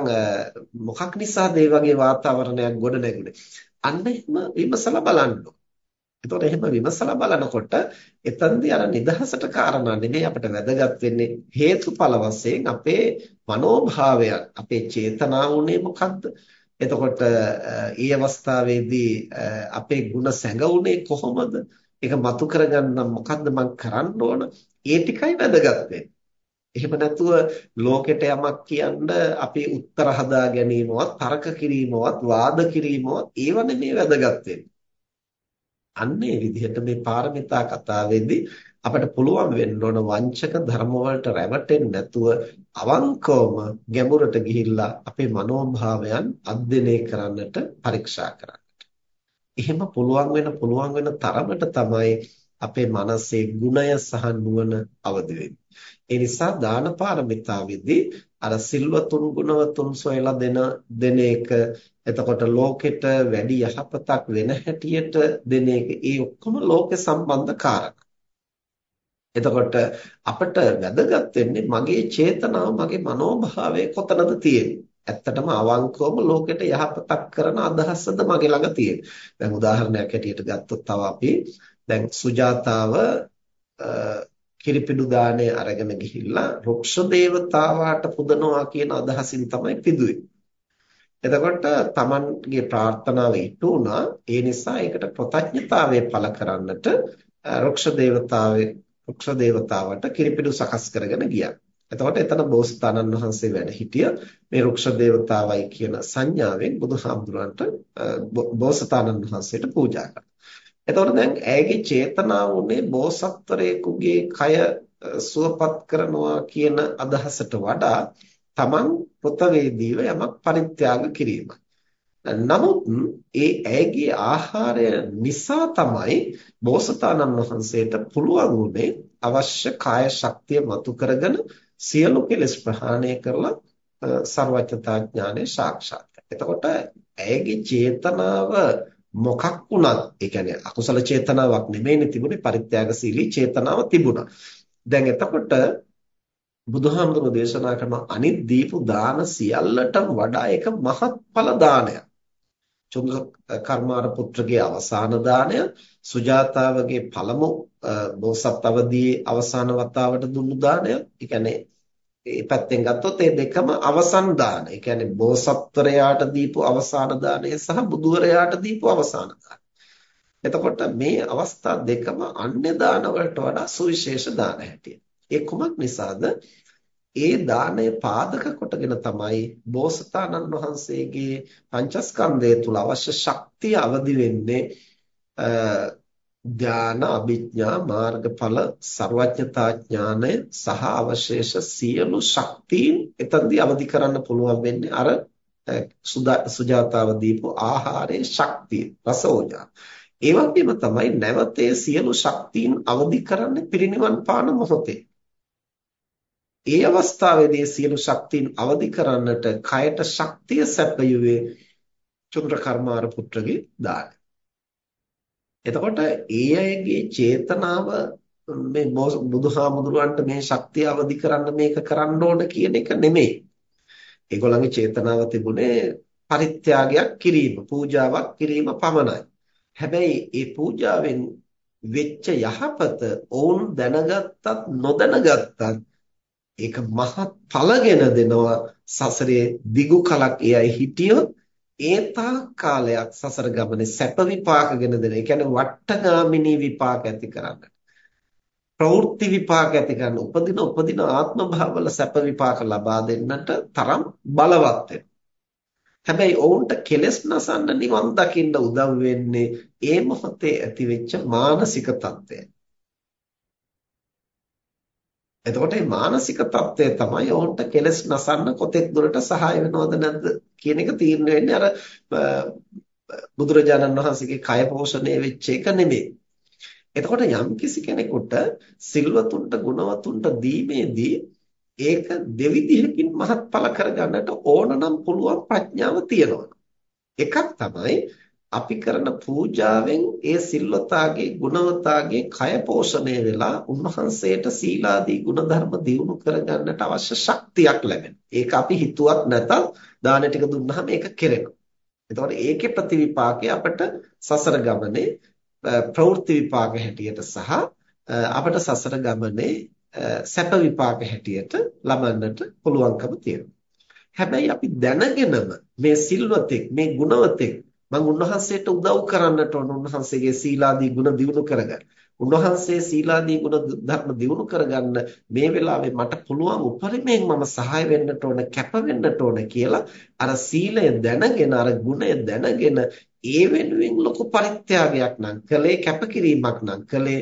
S1: මොකක් නිසාද මේ වගේ වාතාවරණයක් ගොඩ නැගුණේ? අන්න එහෙම විමසලා බලන්න එතකොට එහෙම විමසලා බලනකොට එතනදී අර නිදහසට කාරණා නෙමෙයි අපිට වැදගත් වෙන්නේ හේතුඵල වශයෙන් අපේ මනෝභාවයන් අපේ චේතනාව උනේ මොකද්ද? එතකොට ඊ අවස්ථාවේදී අපේ ಗುಣ සැඟවුනේ කොහොමද? ඒක මතු කරගන්න මොකද්ද මම කරන්න ඕන? ඒ ටිකයි වැදගත් එහෙම නැතුව ලෝකෙට යමක් කියන්න අපි උත්තර හදා ගැනීමවත්, තර්ක කිරීමවත්, වාද කිරීමවත් ඒව නෙමෙයි වැදගත් වෙන්නේ. අන්නේ විදිහට මේ පාරමිතා කතාවේදී අපිට පුළුවන් වෙන්න ඕන වංචක ධර්ම වලට රැවටෙන්නේ නැතුව අවංකවම ගැඹුරට ගිහිල්ලා අපේ මනෝභාවයන් අධ්‍යයනය කරන්නට පරීක්ෂා කරන්නට. එහෙම පුළුවන් වෙන පුළුවන් වෙන තරමට තමයි අපේ මනසේ ගුණය සහ නුවණ අවදි වෙන්නේ. ඒ නිසා දාන පාරමිතාවේදී අර සිල්වතුන් ගුණවතුන් සොයලා දෙන දෙන එක එතකොට ලෝකෙට වැඩි යහපතක් වෙන හැටියට දෙන එක ඒ ඔක්කොම ලෝක සම්බන්ධ කාරණා. එතකොට අපිට වැදගත් වෙන්නේ මගේ චේතනාව මගේ මනෝභාවය කොතනද තියෙන්නේ. ඇත්තටම අවංකවම ලෝකෙට යහපතක් කරන අදහසද මගේ ළඟ තියෙන්නේ. දැන් උදාහරණයක් හැටියට ගත්තොත් තව අපි දැන් සුජාතාව කිරිපිඩු දාණය අරගෙන ගිහිල්ලා රුක්ෂ දේවතාවාට පුදනවා කියන අදහසින් තමයි පිදුවේ. එතකොට Tamanගේ ප්‍රාර්ථනාව ඉටු වුණා. ඒ නිසා ඒකට කෘතඥතාවය පළ කරන්නට රුක්ෂ දේවතාවේ රුක්ෂ දේවතාවට කිරිපිඩු සකස් කරගෙන ගියා. එතකොට එතන බෝසතාණන් වහන්සේ වැඩ හිටිය මේ රුක්ෂ දේවතාවයි කියන සංඥාවෙන් බුදුහාමුදුරන්ට බෝසතාණන් වහන්සේට පූජා කළා. එතකොට දැන් ඇයගේ චේතනාව උනේ බෝසත්වරයෙකුගේ කය සුවපත් කරනවා කියන අදහසට වඩා තමන් පොතවේදීව යමක් පරිත්‍යාග කිරීමයි. නමුත් ඒ ඇයගේ ආහාරය නිසා තමයි බෝසතාණන් වහන්සේට පුළුවන් වුනේ අවශ්‍ය කාය ශක්තිය මතු කරගෙන සියලු කෙලෙස් ප්‍රහාණය කරලා ਸਰවඥතා ඥානය සාක්ෂාත් කරගන්න. එතකොට ඇයගේ චේතනාව මොකක් වුණත් ඒ කියන්නේ අකුසල චේතනාවක් නෙමෙයිනේ තිබුණේ පරිත්‍යාගශීලී චේතනාව තිබුණා. දැන් එතකොට බුදුහාමුදුරුවෝ දේශනා කරන අනිත් දීපු දාන සියල්ලටම වඩා එක මහත්ඵල දානයක්. චුන්ද කර්මාර පුත්‍රගේ අවසාන දාණය සුජාතාවගේ පළමු බෝසත් අවදියේ අවසාන වතාවට දුන්නු දාණය. ඒ කියන්නේ මේ පැත්තෙන් ගත්තොත් මේ දෙකම අවසන් දාන. ඒ කියන්නේ බෝසත්වරයාට දීපු අවසාන දාණය සහ බුදුවරයාට දීපු අවසාන දාණය. එතකොට මේ අවස්ථා දෙකම අන්‍ය දාන වලට වඩා සුවිශේෂ දාන හැටියට. ඒ කුමක් නිසාද? ඒ දාණය පාදක කොටගෙන තමයි බෝසතාණන් වහන්සේගේ පංචස්කන්ධය තුල අවශ්‍ය ශක්තිය අවදි වෙන්නේ ධාන අභිඥා මාර්ගඵල ਸਰවඥතා ඥානය සහ අවශේෂ සියලු ශක්තියින් එතනදී අවදි කරන්න පුළුවන් වෙන්නේ අර සුජාතාව දීපු ආහාරයේ ශක්තිය රසෝජා ඒ වගේම තමයි නැවතේ සියලු ශක්තියින් අවදි කරන්නේ පිරිනිවන් පාන මොහොතේ ඒ අවස්ථාවේදී සියලු ශක්තියින් අවදි කරන්නට කයට ශක්තිය සැපයුවේ චුන්ද්‍ර කර්මාර පුත්‍රගේ දාන. එතකොට ඒ අයගේ චේතනාව මේ බුදුහාමුදුරුවන්ට මේ ශක්තිය අවදි කරන්න මේක කරන්න ඕන කියන එක නෙමෙයි. ඒගොල්ලන්ගේ චේතනාව තිබුණේ පරිත්‍යාගයක් කිරීම, පූජාවක් කිරීම පමණයි. හැබැයි ඒ පූජාවෙන් වෙච්ච යහපත ඔවුන් දැනගත්තත් නොදැනගත්තත් ඒක මහත් ඵලගෙන දෙනවා සසරේ දිගු කලක් ඒ අය හිටියොත් ඒ තාක් කාලයක් සසර ගමනේ සැප විපාකගෙන දෙන. ඒ කියන්නේ වට්ටගාමිනී විපාක ඇති කරගන්න. ප්‍රවෘත්ති විපාක ඇති කරන උපදින උපදින ආත්ම භාවවල සැප විපාක ලබා දෙන්නට තරම් බලවත් හැබැයි ඔවුන්ට කෙලෙස් නසන්න නිවන් දකින්න උදව් වෙන්නේ ඒ මොහොතේ ඇතිවෙච්ච මානසික තත්ත්වය. එතකොට මේ මානසික தত্ত্বය තමයි ඔවුන්ට කෙලස් නසන්න කොතෙක් දුරට සහාය වෙනවද නැද්ද කියන එක තීරණය වෙන්නේ අර බුදුරජාණන් වහන්සේගේ කය පෝෂණය වෙච්ච එක නෙමෙයි. එතකොට යම් කිසි කෙනෙකුට සිල්වතුන්ට ගුණවතුන්ට දීමේදී ඒක දෙවිධයකින් මහත්ඵල කරගන්නට ඕන නම් පුළුවන් ප්‍රඥාව තියෙනවා. එකක් තමයි අපි කරන පූජාවෙන් ඒ සිල්වතාගේ ගුණවතාගේ කය පෝෂණය වෙලා උන්වහන්සේට සීලාදී ගුණධර්ම දියුණු කරගන්නට අවශ්‍ය ශක්තියක් ලැබෙනවා. ඒක අපි හිතුවත් නැතත් දාන ටික දුන්නාම ඒක කෙරෙනවා. එතකොට ඒකේ ප්‍රතිවිපාකය අපිට සසර ගමනේ ප්‍රවෘත්ති විපාක හැටියට සහ අපිට සසර ගමනේ සැප විපාක හැටියට ලබන්නට පුළුවන්කම තියෙනවා. හැබැයි අපි දැනගෙනම මේ සිල්වතෙක් මේ ගුණවතෙක් මම උන්වහන්සේට උදව් කරන්නට ඕන උන්වහන්සේගේ සීලාදී ගුණ දියුණු කරගන්න. උන්වහන්සේ සීලාදී ගුණ ධර්ම දියුණු කරගන්න මේ වෙලාවේ මට පුළුවන් උපරිමයෙන් මම සහාය වෙන්නට ඕන කැප වෙන්නට ඕන කියලා අර සීලය දැනගෙන අර ගුණය දැනගෙන ඒ වෙනුවෙන් ලොකු පරිත්‍යාගයක් නම් කළේ කැපකිරීමක් නම් කළේ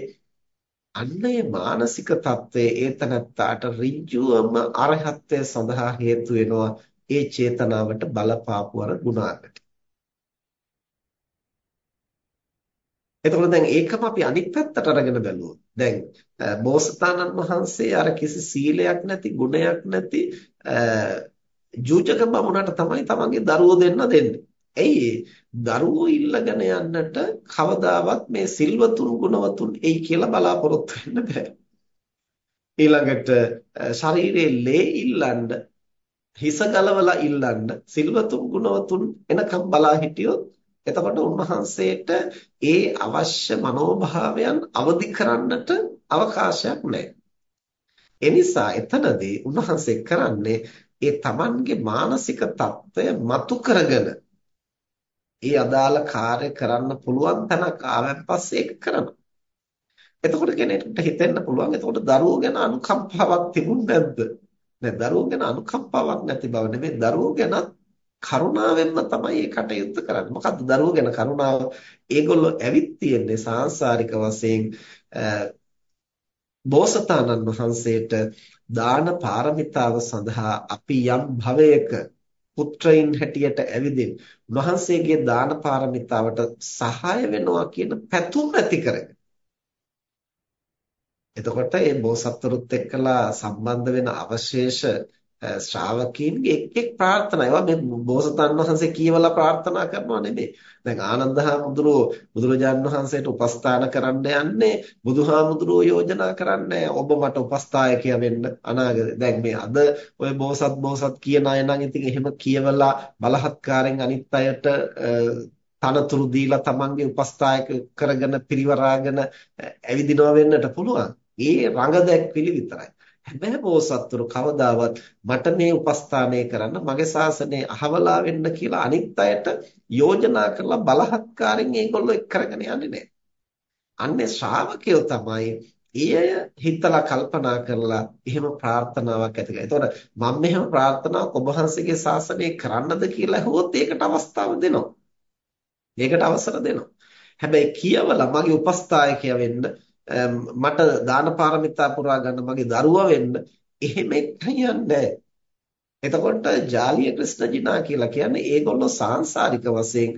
S1: අන්නේ මානසික தત્ත්වයේ ඒතනත්තාට ඍජුවම අරහත්ත්වය සඳහා හේතු වෙනවා ඒ චේතනාවට බලපාපු අර ගුණාකට. එතකොට දැන් ඒකම අපි අනිත් පැත්තට අරගෙන බැලුවොත් දැන් බෝසතාණන් වහන්සේ අර කිසි සීලයක් නැති ගුණයක් නැති ජූජක බමුණට තමයි තමන්ගේ දරුවෝ දෙන්න දෙන්නේ. ඇයි දරුවෝ ඉල්ලගෙන යන්නට කවදාවත් මේ සිල්වතුන් ගුණවතුන් එයි කියලා බලාපොරොත්තු වෙන්න බෑ. ඊළඟට ශරීරයේ ලේ ඉල්ලන්න හිස ගලවලා ඉල්ලන්න සිල්වතුන් ගුණවතුන් එනකම් බලා හිටියොත් එතකොට උන්වහන්සේට ඒ අවශ්‍ය මනෝභාවයන් අවදි කරන්නට අවකාශයක් නැහැ. එනිසා එතනදී උන්වහන්සේ කරන්නේ ඒ තමන්ගේ මානසික తত্ত্বය මතු කරගෙන ඒ අදාළ කාර්ය කරන්න පුළුවන් තැනක් ආවන් පස්සේ ඒක කරනවා. එතකොට කෙනෙක්ට හිතෙන්න පුළුවන් එතකොට දරුවෝ ගැන අනුකම්පාවක් තිබුණ නැද්ද? නෑ දරුවෝ ගැන අනුකම්පාවක් නැති බව නෙමෙයි දරුවෝ ගැනත් කරුණාවෙන්ම තමයි මේ කටයුත්ත කරන්නේ. මොකද්ද දරුවෝ ගැන කරුණාව? ඒගොල්ලෝ ඇවිත් තියෙන්නේ සාංශාරික වශයෙන් බෝසතාණන් වහන්සේට දාන පාරමිතාව සඳහා අපි යම් භවයක පුත්‍රයින් හැටියට ඇවිදින් උන්වහන්සේගේ දාන පාරමිතාවට සහාය වෙනවා කියන පැතුම ඇති කරගෙන එතකොට මේ බෝසත්වරුත් එක්කලා සම්බන්ධ වෙන අවශේෂ ශ්‍රාවකීන්ගේ එක් එක් ප්‍රාර්ථනා ඒවා මේ බෝසතාණන් වහන්සේ කියවලා ප්‍රාර්ථනා කරනවා නෙමෙයි. දැන් ආනන්ද හාමුදුරුවෝ බුදුරජාණන් වහන්සේට උපස්ථාන කරන්න යන්නේ බුදුහාමුදුරුවෝ යෝජනා කරන්නේ ඔබ මට උපස්ථායකයා වෙන්න අනාගතේ. දැන් මේ අද ඔය බෝසත් බෝසත් කියන අය නම් ඉතින් එහෙම කියවලා බලහත්කාරයෙන් අනිත් අයට තනතුරු දීලා තමන්ගේ උපස්ථායක කරගෙන පිරිවරාගෙන ඇවිදිනවා වෙන්නට පුළුවන්. ඒ රඟ දැක්විලි විතරයි. හැබැයි බෝසත්තුරු කවදාවත් මට මේ උපස්ථානය කරන්න මගේ ශාසනය අහවලා වෙන්න කියලා අනිත් අයට යෝජනා කරලා බලහත්කාරයෙන් ඒගොල්ලෝ එක් කරගෙන යන්නේ නැහැ. අන්නේ ශ්‍රාවකයෝ තමයි ඊය හිතලා කල්පනා කරලා එහෙම ප්‍රාර්ථනාවක් ඇති කරගන්න. එතකොට මම මෙහෙම ප්‍රාර්ථනාවක් ඔබ වහන්සේගේ ශාසනය කරන්නද කියලා ඇහුවොත් ඒකට අවස්ථාව දෙනවා. ඒකට අවසර දෙනවා. හැබැයි කියවලා මගේ උපස්ථායකයා වෙන්න මට දාන පාරමිතා පුරා ගන්න මගේ දරුවා වෙන්න එහෙම කියන්නේ එතකොට ජාලිය ක්‍රිෂ්ණජිනා කියලා කියන්නේ ඒගොල්ලෝ සාංශාරික වශයෙන්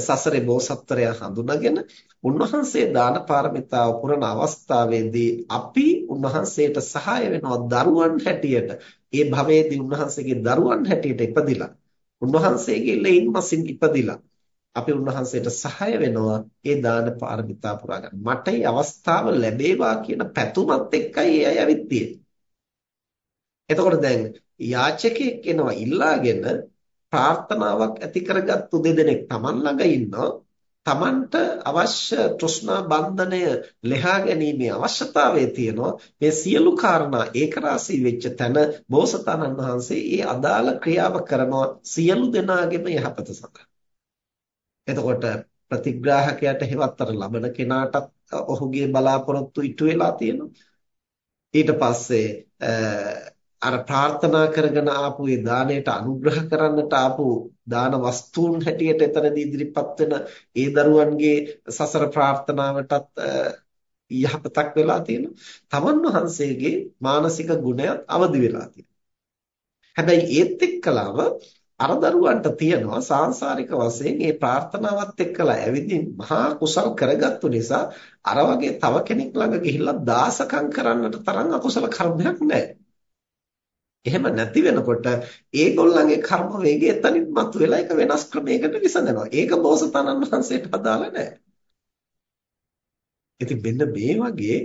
S1: සසරේ බෝසත්තරය හඳුනාගෙන උන්වහන්සේ දාන පාරමිතාව පුරන අවස්ථාවේදී අපි උන්වහන්සේට සහාය වෙනවා දරුවන් හැටියට. ඒ භවයේදී උන්වහන්සේගේ දරුවන් හැටියට ඉපදිලා. උන්වහන්සේගේ ලෙයින් මසින් ඉපදිලා. අපි උන්වහන්සේට සහාය වෙනවා ඒ දාන පාරමිතා පුරා ගන්න. මට මේ අවස්ථාව ලැබේවා කියන පැතුමත් එක්කයි ඒ අය ඇවිත් එතකොට දැන් යාචකයෙක් එනවා ඉල්ලාගෙන ප්‍රාර්ථනාවක් ඇති කරගත්තු දෙදෙනෙක් Taman ළඟ ඉන්නවා. Tamanට අවශ්‍ය තෘෂ්ණා බන්ධනය ලෙහා ගැනීමේ අවශ්‍යතාවය තියෙනවා. මේ සියලු කාරණා ඒකරාශී වෙච්ච තැන බෝසතාණන් වහන්සේ ඒ අදාළ ක්‍රියාව කරනවා සියලු දෙනාගේම යහපත සඳහා. එතකොට ප්‍රතිග්‍රාහකයාට හෙවත් අර ලබන කෙනාටත් ඔහුගේ බලාපොරොත්තු ඉටු වෙලා තියෙනවා. ඊට පස්සේ අර ප්‍රාර්ථනා කරගෙන ආපු ඒ දාණයට අනුග්‍රහ කරන්නට ආපු දාන වස්තුන් හැටියට එතනදී ඉදිරිපත් වෙන ඒ දරුවන්ගේ සසර ප්‍රාර්ථනාවටත් යහපතක් වෙලා තියෙනවා. තමන් වහන්සේගේ මානසික ගුණයත් අවදි වෙලා තියෙනවා. හැබැයි ඒත් එක්කලාම අර දරුවන්ට තියනවා සාංශාරික වශයෙන් මේ ප්‍රාර්ථනාවත් එක්කලා ඇවිදින් මහා කුසල් කරගත්තු නිසා අර වගේ තව කෙනෙක් ළඟ ගිහිල්ලා දාසකම් කරන්නට තරම් අකුසල කර්මයක් නැහැ. එහෙම නැති වෙනකොට ඒගොල්ලන්ගේ කර්ම වේගය එතනින් මතුවෙලා ඒක වෙනස් ක්‍රමයකට විසඳනවා. ඒක බෝසතාණන් වහන්සේට අදාළ නැහැ. ඉතින් මෙන්න මේ වගේ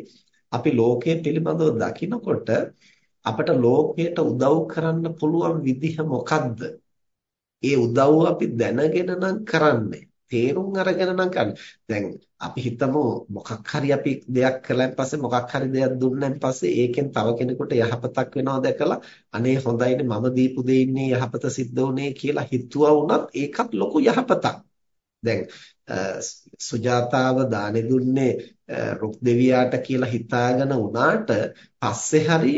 S1: අපි ලෝකයේ පිළිබඳව දකිනකොට අපට ලෝකයට උදව් කරන්න පුළුවන් විදිහ මොකක්ද? ඒ උදව්ව අපි දැනගෙන නම් කරන්නේ. තේරුම් අරගෙන නම් කරන්නේ. දැන් අපි හිතමු මොකක් හරි අපි දෙයක් කළාන් පස්සේ මොකක් හරි දෙයක් දුන්නාන් පස්සේ ඒකෙන් තව කෙනෙකුට යහපතක් වෙනවා දැකලා අනේ හොඳයිනේ මම දීපු දෙයින්නේ යහපත සිද්ධ වුණේ කියලා හිතුවා වුණත් ඒකත් ලොකු යහපතක්. දැන් සුජාතාව දානෙ දුන්නේ රුක් දෙවියාට කියලා හිතාගෙන උනාට පස්සේ හරි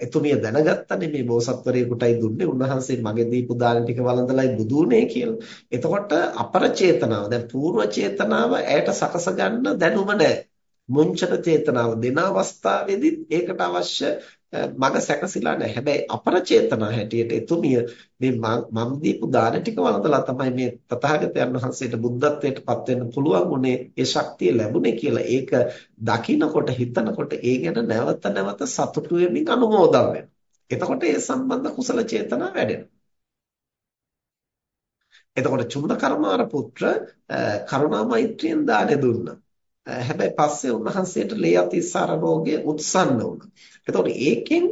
S1: එතුමිය දැනගත්තනේ මේ බෝසත්වරයෙකුටයි දුන්නේ උන්වහන්සේ මගේ දීපු දාන ටික වළඳලායි බුදුනේ කියලා. එතකොට අපර චේතනාව දැන් పూర్ව චේතනාව ඇයට සකස ගන්න දැනුම නැහැ. මුංචන චේතනාව දෙන අවස්ථාවේදී ඒකට අවශ්‍ය මග සැකසিলা නැහැ. හැබැයි අපරචේතනා හැටියට එතුමිය මේ මම් දීපු දාන ටික වළඳලා තමයි මේ තථාගතයන් වහන්සේට බුද්ධත්වයට පත් වෙන්න පුළුවන් උනේ ඒ ශක්තිය ලැබුණේ කියලා. ඒක දකිනකොට හිතනකොට ඒ ගැන නැවත නැවත සතුටු වෙමින් අනුමෝදන් වෙනවා. එතකොට ඒ සම්බන්ධ කුසල චේතනා වැඩෙනවා. එතකොට චුම්බ කර්මාර පුත්‍ර කරුණා මෛත්‍රියෙන් දානෙ දුන්නා. Eh, හැබැයි පස්සේ උන්වහන්සේට ලේ අතිසාර රෝගය උත්සන්න වුණා. එතකොට ඒකෙන්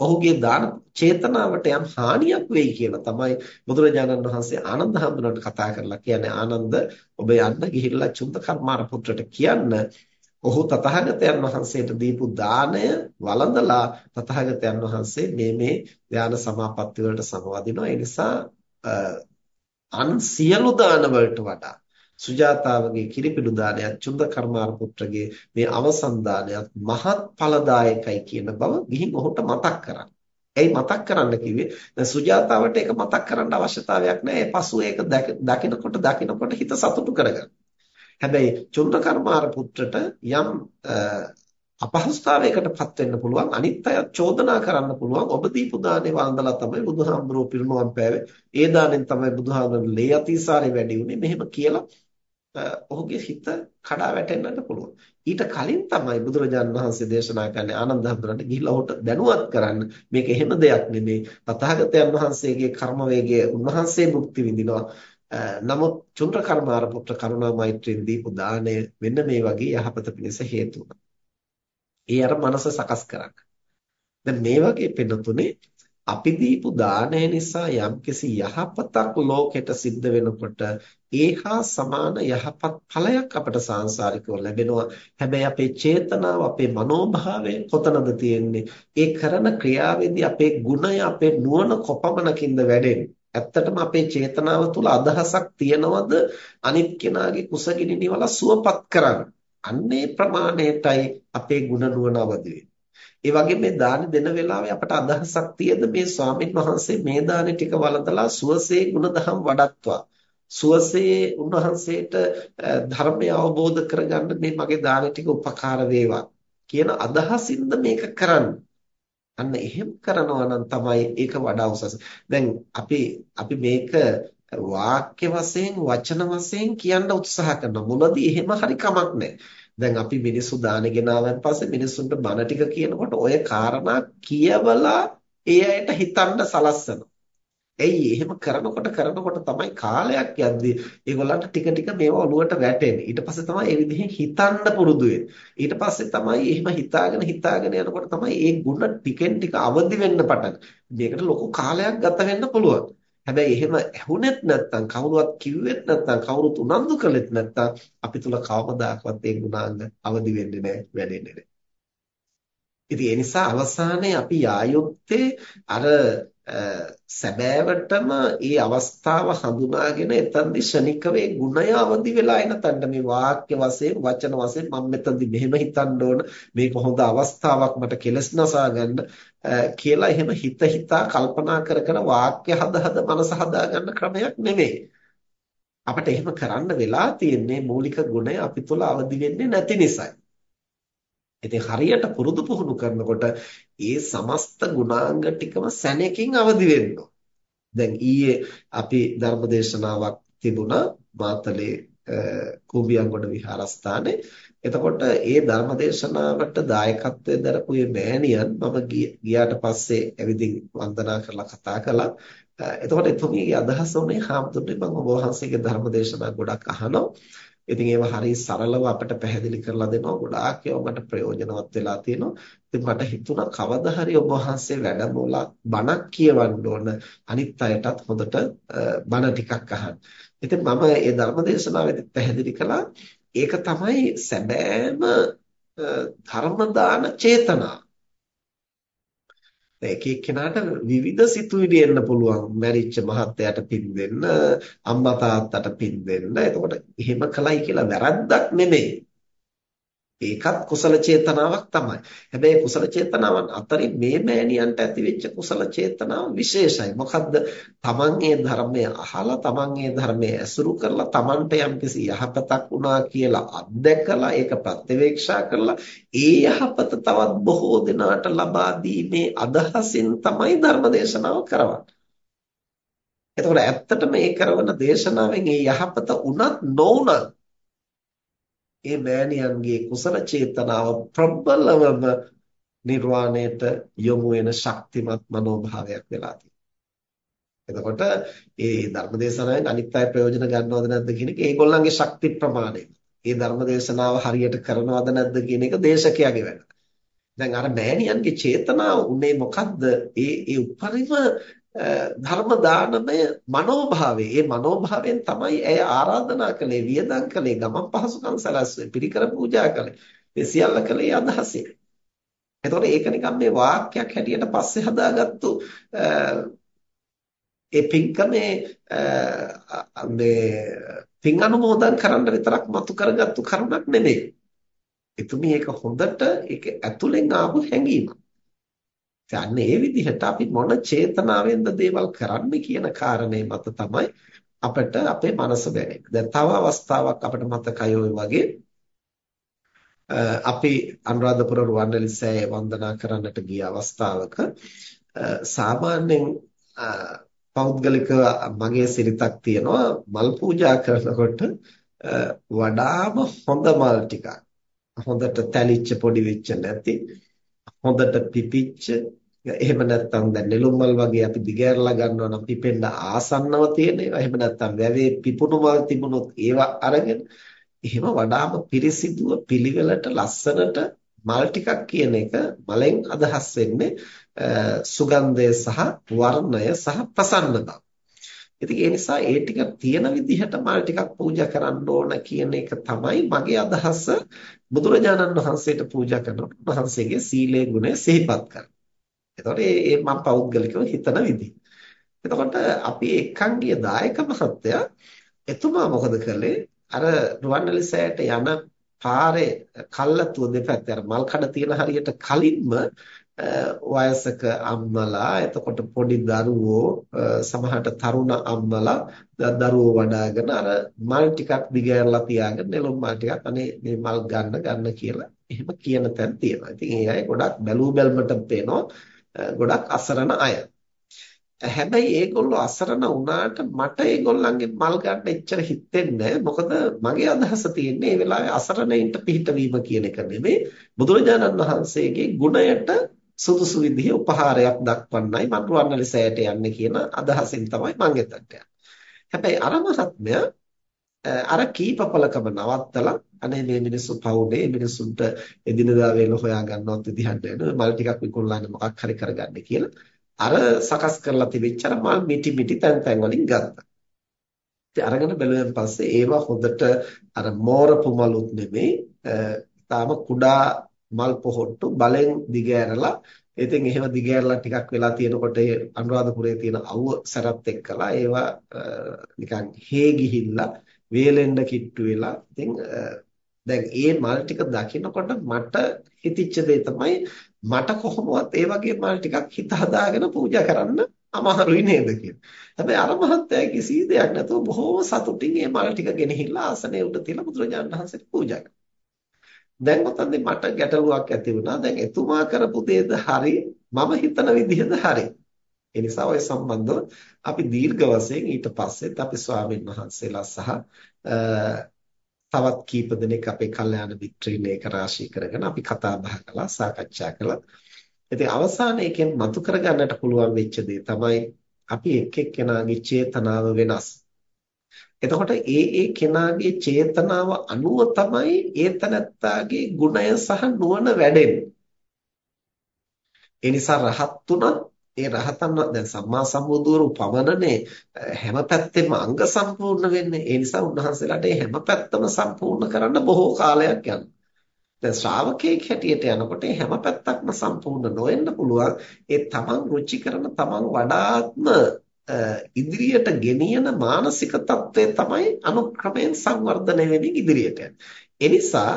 S1: ඔහුගේ දාන චේතනාවට යම් හානියක් වෙයි කියලා තමයි බුදුරජාණන් වහන්සේ ආනන්ද හඳුනට කතා කරලා කියන්නේ. ආනන්ද ඔබ යන්න ගිහිල්ලා චුන්ද කර්මාර පුත්‍රට කියන්න. ඔහු තථාගතයන් වහන්සේට දීපු දාණය වළඳලා තථාගතයන් වහන්සේ මේ මේ ධ්‍යාන සමාපatti වලට සමවදිනවා. ඒ නිසා අන් සියලු දාන වලට වඩා සුජාතාවගේ කිරිපිඩු දානයත් චුන්ද කර්මාර පුත්‍රගේ මේ අවසන් දානයත් මහත් ඵලදායකයි කියන බව ගිහින් ඔහුට මතක් කරන්න. එයි මතක් කරන්න කිව්වේ දැන් සුජාතාවට ඒක මතක් කරන්න අවශ්‍යතාවයක් නැහැ. ඒ පසු ඒක දකිනකොට දකිනකොට හිත සතුටු කරගන්න. හැබැයි චුන්ද කර්මාර පුත්‍රට යම් අපහසුතාවයකටපත් වෙන්න පුළුවන් අනිත් අය චෝදනා කරන්න පුළුවන් ඔබ දීපු දානේ වන්දලා තමයි බුදුහාමුදුරුවෝ පිරිනුවම් පෑවේ ඒ දානෙන් තමයි බුදුහාමුදුරුවෝ ලේ අතිසාරේ වැඩි උනේ මෙහෙම කියලා ඔහුගේ හිත කඩා වැටෙන්නට පුළුවන්. ඊට කලින් තමයි බුදුරජාණන් වහන්සේ දේශනා කරන්නේ ආනන්ද හඳුනට ගිහිල්ලා ඔහුට දැනුවත් කරන්න මේක එහෙම දෙයක් නෙමෙයි. තථාගතයන් වහන්සේගේ කර්ම වේගය උන්වහන්සේ භුක්ති විඳිනවා. නමුත් චුන්ද්‍ර කර්මාර පුත්‍ර කරුණා මෛත්‍රියෙන් දීපු දාණය මෙන්න මේ වගේ යහපත පිණිස හේතු ඒ අර මනස සකස් කරගන්න. දැන් මේ වගේ පෙනුතුනේ අපි දීපු දාණය නිසා යම්කිසි යහපතක් ලෝකෙට සිද්ධ වෙනකොට ඒහා සමාන යහපත් ඵලයක් අපට සාංශාරිකව ලැබෙනවා. හැබැයි අපේ චේතනාව, අපේ මනෝභාවය කොතනද තියෙන්නේ? ඒ කරන ක්‍රියාවේදී අපේ ගුණය, අපේ නුවණ කොපමණකින්ද වැඩෙන්නේ? ඇත්තටම අපේ චේතනාව තුළ අදහසක් තියනවද අනිත් කෙනාගේ කුසගිනි නිවල සුවපත් කරන්න. අන්නේ ප්‍රමාණයටයි අපේ ගුණ නුවණ අවදි වෙන්නේ. ඒ වගේ මේ දාන දෙන වෙලාවේ අපට අදහසක් තියෙද මේ ස්වාමීන් වහන්සේ මේ දානේ ටික වළඳලා සුවසේ ගුණධම් වඩත්වා සුවසේ උන්වහන්සේට ධර්මය අවබෝධ කරගන්න මේ මගේ දාන ටික උපකාර වේවා කියන අදහසින්ද මේක කරන්නේ අන්න එහෙම කරනවා නම් තමයි ඒක වඩා උසස්. දැන් අපි අපි මේක වාක්‍ය වශයෙන් වචන වශයෙන් කියන්න උත්සාහ කරනවා. මුලදී එහෙම හරි කමක් නැහැ. දැන් අපි මිනිස්සු දාන ගෙනාවන් පස්සේ මිනිස්සුන්ට බණ ටික කියනකොට ඔය කාරණා කියවලා ඒ අයට හිතන්න සලස්සනවා. එයි එහෙම කරනකොට කරනකොට තමයි කාලයක් යද්දී ඒගොල්ලන්ට ටික ටික මේවා ඔලුවට වැටෙන්නේ. ඊට පස්සේ තමයි ඒ විදිහෙන් හිතන්න පුරුදු ඊට පස්සේ තමයි එහෙම හිතාගෙන හිතාගෙන යනකොට තමයි ඒ ಗುಣ ටිකෙන් ටික අවදි වෙන්න පටන්. මේකට ලොකු කාලයක් ගත වෙන්න පුළුවන්. හැබැයි එහෙම ඇහුනෙත් නැත්නම් කවුරුවත් කිව්වෙත් නැත්නම් කවුරුත් උනන්දු කළෙත් නැත්නම් අපි තුල කවමදාකවත් ඒ ගුණාංග අවදි වෙන්නේ නැහැ වැඩෙන්නේ නැහැ. ඉතින් ඒ නිසා අවසානයේ අපි යායුත්තේ අර සැබෑවටම මේ අවස්ථාව හඳුනාගෙන එතනදි ෂණිකව ඒ ගුණය අවදි වෙලා එන තැනට මේ වාක්‍ය වශයෙන් වචන වශයෙන් මම මෙතනදි මෙහෙම හිතන්න ඕන. මේක හොඳ අවස්ථාවක් මට කෙලස් නසා ගන්න කියලා එහෙම හිත හිතා කල්පනා කර කර වාක්‍ය හද හද මනස හදා ගන්න ක්‍රමයක් නෙමෙයි අපිට එහෙම කරන්න වෙලා තියෙන්නේ මූලික ගුණය අපි තුල අවදි වෙන්නේ නැති නිසායි. ඉතින් හරියට පුරුදු පුහුණු කරනකොට ඒ සමස්ත ගුණාංග ටිකම සැනකින් අවදි වෙනවා. දැන් ඊයේ අපි ධර්මදේශනාවක් තිබුණා මාතලේ කුඹියන්ගොඩ විහාරස්ථානේ. එතකොට ඒ ධර්මදේශනාවට දායකත්වයෙන් දරපු මේ මෑණියන් මම ගියාට පස්සේ ඇවිදින් වන්දනා කරලා කතා කළා. එතකොට එතුමියගේ අදහස උනේ හාමුදුරනේ මම ඔබ වහන්සේගේ ධර්මදේශනා ගොඩක් අහනවා. ඉතින් ඒවා හරිය සරලව අපිට පැහැදිලි කරලා දෙනවා. ගොඩාක් ඒවා මට ප්‍රයෝජනවත් වෙලා තියෙනවා. ඉතින් මට හිතුණා කවදා හරි ඔබ වහන්සේ වැඩමවලා බණක් කියවන්න ඕන අනිත් අයටත් හොඳට බණ ටිකක් අහන්න. ඉතින් මම මේ ධර්මදේශනාවේදී පැහැදිලි කළා ඒක තමයි සැබෑම ධර්ම දාන චේතනාව. එක එක්කෙනාට විවිධ සිතුවිලි එන්න පුළුවන්. මැරිච්ච මහත්තයාට පින් දෙන්න, අම්මා තාත්තට පින් දෙන්න. එතකොට එහෙම කළයි කියලා වැරද්දක් නෙමෙයි. ඒකත් කුසල චේතනාවක් තමයි. හැබැයි කුසල චේතනාවන් අතරින් මේ මෑණියන්ට ඇතිවෙච්ච කුසල චේතනාව විශේෂයි. මොකද්ද? තමන් ඒ ධර්මය අහලා තමන් ඒ ධර්මය ඇසුරු කරලා තමන්ට යම්කිසි යහපතක් වුණා කියලා අත්දැකලා ඒක ප්‍රත්‍යවේක්ෂා කරලා ඒ යහපත තවත් බොහෝ දෙනාට ලබා දීමේ අදහසින් තමයි ධර්ම දේශනාව කරවන්නේ. එතකොට ඇත්තටම මේ කරන දේශනාවෙන් ඒ යහපත උනත් නොඋනත් ඒ මෑණියන්ගේ කුසල චේතනාව ප්‍රබලවම නිර්වාණයට යොමු වෙන ශක්තිමත් මනෝභාවයක් වෙලා එතකොට ඒ ධර්මදේශනාවෙන් අනිත් අය ප්‍රයෝජන ගන්නවද නැද්ද කියන එක ඒගොල්ලන්ගේ ශක්ති ප්‍රමාණය. ඒ ධර්මදේශනාව හරියට කරනවද නැද්ද කියන එක දේශකයාගේ වැඩ. දැන් අර මෑණියන්ගේ චේතනාව උනේ මොකද්ද? ඒ ඒ උපරිම ධර්ම දානමය මනෝභාවය. ඒ මනෝභාවයෙන් තමයි ඇය ආරාධනා කළේ, වියදම් කළේ, ගමන් පහසුකම් සැලැස්සුවේ, පිරිකර පූජා කළේ. මේ සියල්ල කළේ අදහසින්. එතකොට ඒක නිකන් මේ වාක්‍යයක් හැටියට පස්සේ හදාගත්තු ඒ පින්කමේ මේ පින් අනුමෝදන් කරන්න විතරක් මතු කරගත්තු කරුණක් නෙමෙයි. එතුමි ඒක හොඳට ඒක ඇතුලෙන් ආපු හැඟීමක්. අන්න ඒ විදිහට අපි මොන චේතනාවෙන්ද දේවල් කරන්නේ කියන කාරණේ මත තමයි අපිට අපේ මනස දැනෙන්නේ. දැන් තව අවස්ථාවක් අපිට මතකයි ඔය වගේ අපි අනුරාධපුර රුවන්වැලි සෑය වන්දනා කරන්නට ගිය අවස්ථාවක සාමාන්‍යයෙන් පෞද්ගලික මගේ සිරිතක් තියෙනවා මල් පූජා කරනකොට වඩාම හොඳ මල් ටිකක් හොඳට තැලිච්ච පොඩි වෙච්ච නැති හොඳට පිපිච්ච එහෙම නැත්නම් දැන් නෙළුම් මල් වගේ අපි දිගහැරලා ගන්නවා නම් පිපෙන්න ආසන්නව තියෙන ඒවා එහෙම නැත්නම් වැවේ පිපුණු මල් තිබුණොත් ඒවා අරගෙන එහෙම වඩාම පිරිසිදුව පිළිවෙලට ලස්සනට මල් ටිකක් කියන එක මලෙන් අදහස් වෙන්නේ සුගන්ධය සහ වර්ණය සහ ප්‍රසන්න බව. ඉතින් ඒ නිසා ඒ ටික තියෙන විදිහට මල් ටිකක් පූජා කරන්න ඕන කියන එක තමයි මගේ අදහස බුදුරජාණන් වහන්සේට පූජා කරනකොට වහන්සේගේ සීලේ ගුණය සිහිපත් කරනවා. එතකොට මේ මම පෞද්ගලිකව හිතන විදිහ. එතකොට අපි එක්කන්ගේ දායක මහත්තයා එතුමා මොකද කළේ? අර රුවන්වැලි සෑයට යන පාරේ කල්ලතුව දෙපැත්තේ අර මල් කඩ තියෙන හරියට කලින්ම වයසක අම්මලා එතකොට පොඩි දරුවෝ සමහරට තරුණ අම්මලා දරුවෝ වඩාගෙන අර මල් ටිකක් දිගහැරලා තියාගෙන නෙළුම් මල් ටිකක් අනේ මේ මල් ගන්න ගන්න කියලා එහෙම කියන තැන් තියෙනවා. ඉතින් ඒ අය ගොඩක් බැලූ බැල්මට පේනවා ගොඩක් අසරණ අය. හැබැයි ඒගොල්ලෝ අසරණ වුණාට මට ඒගොල්ලන්ගේ මල් ගන්න එච්චර හිතෙන්නේ මොකද මගේ අදහස තියෙන්නේ මේ වෙලාවේ අසරණයින්ට පිහිටවීම කියන එක නෙමෙයි බුදුරජාණන් වහන්සේගේ ගුණයට සුදුසු විදිහේ උපහාරයක් දක්වන්නයි මම රුවන්වැලි සෑයට යන්නේ කියන අදහසින් තමයි මම එතනට යන්නේ. හැබැයි අර මහත්මයා අර කීපපලකම නවත්තලා අනේ මේ මිනිස්සු පවුනේ මිනිස්සුන්ට එදිනදා වේල හොයා ගන්නවත් විදිහක් නැහැ මල් ටිකක් විකුණලාන්න මොකක් හරි කරගන්න කියලා අර සකස් කරලා තිබෙච්ච අර මල් මිටි මිටි තැන් තැන් වලින් ගත්තා. ඉතින් අරගෙන බැලුවෙන් පස්සේ ඒවා හොඳට අර මෝරපු මලුත් නෙමෙයි තාම කුඩා මල් පොහොට්ටු බලෙන් දිගෑරලා ඉතින් එහෙම දිගෑරලා ටිකක් වෙලා තියෙනකොට ඒ අනුරාධපුරයේ තියෙන අවුව සැරත් එක්කලා ඒවා නිකන් හේ ගිහිල්ලා වේලෙන්න කිට්ටු වෙලා ඉතින් දැන් ඒ මල් ටික දකිනකොට මට හිතිච්ච දේ තමයි මට කොහොමවත් ඒ වගේ මල් ටිකක් හිත හදාගෙන පූජා කරන්න අමාරුයි නේද කියලා. හැබැයි අර මහත්තයා කිසි දෙයක් නැතුව බොහෝම සතුටින් මේ මල් ටික ගෙනහිල්ලා ආසනයේ උඩ තියලා බුදුරජාණන් වහන්සේට පූජා කළා. දැන් ඔතනදී මට ගැටලුවක් ඇති වුණා. දැන් එතුමා කරපු දේද හරි මම හිතන විදිහද හරි. ඒ නිසා ඔය සම්බන්ධව අපි දීර්ඝ වශයෙන් ඊට පස්සෙත් අපි ස්වාමීන් වහන්සේලා සහ තවත් කීප දෙනෙක් අපේ කල්යාණ මිත්‍රීන් ඒක රාශී කරගෙන අපි කතා බහ කළා සාකච්ඡා කළා. ඉතින් අවසානයේ එකෙන් මතු කරගන්නට පුළුවන් වෙච්ච දේ තමයි අපි එක් එක්කෙනාගේ චේතනාව වෙනස්. එතකොට ඒ ඒ කෙනාගේ චේතනාව අනුව තමයි ඒ තනත්තාගේ ගුණය සහ නුවණ වැඩෙන්නේ. ඒ නිසා රහත් තුනත් ඒ රහතන් දැන් සම්මා සම්බුදුවරු පමණනේ හැම පැත්තෙම අංග සම්පූර්ණ වෙන්නේ. ඒ නිසා උන්වහන්සේලාට හැම පැත්තම සම්පූර්ණ කරන්න බොහෝ කාලයක් යනවා. දැන් ශ්‍රාවකෙක් හැටියට යනකොට හැම පැත්තක්ම සම්පූර්ණ නොවෙන්න පුළුවන්. ඒ තමන් රුචි කරන තමන් වඩාත්ම ඉදිරියට ගෙනියන මානසික தત્ත්වය තමයි අනුක්‍රමයෙන් සංවර්ධනය වෙමින් ඉදිරියට යන්නේ. ඒ නිසා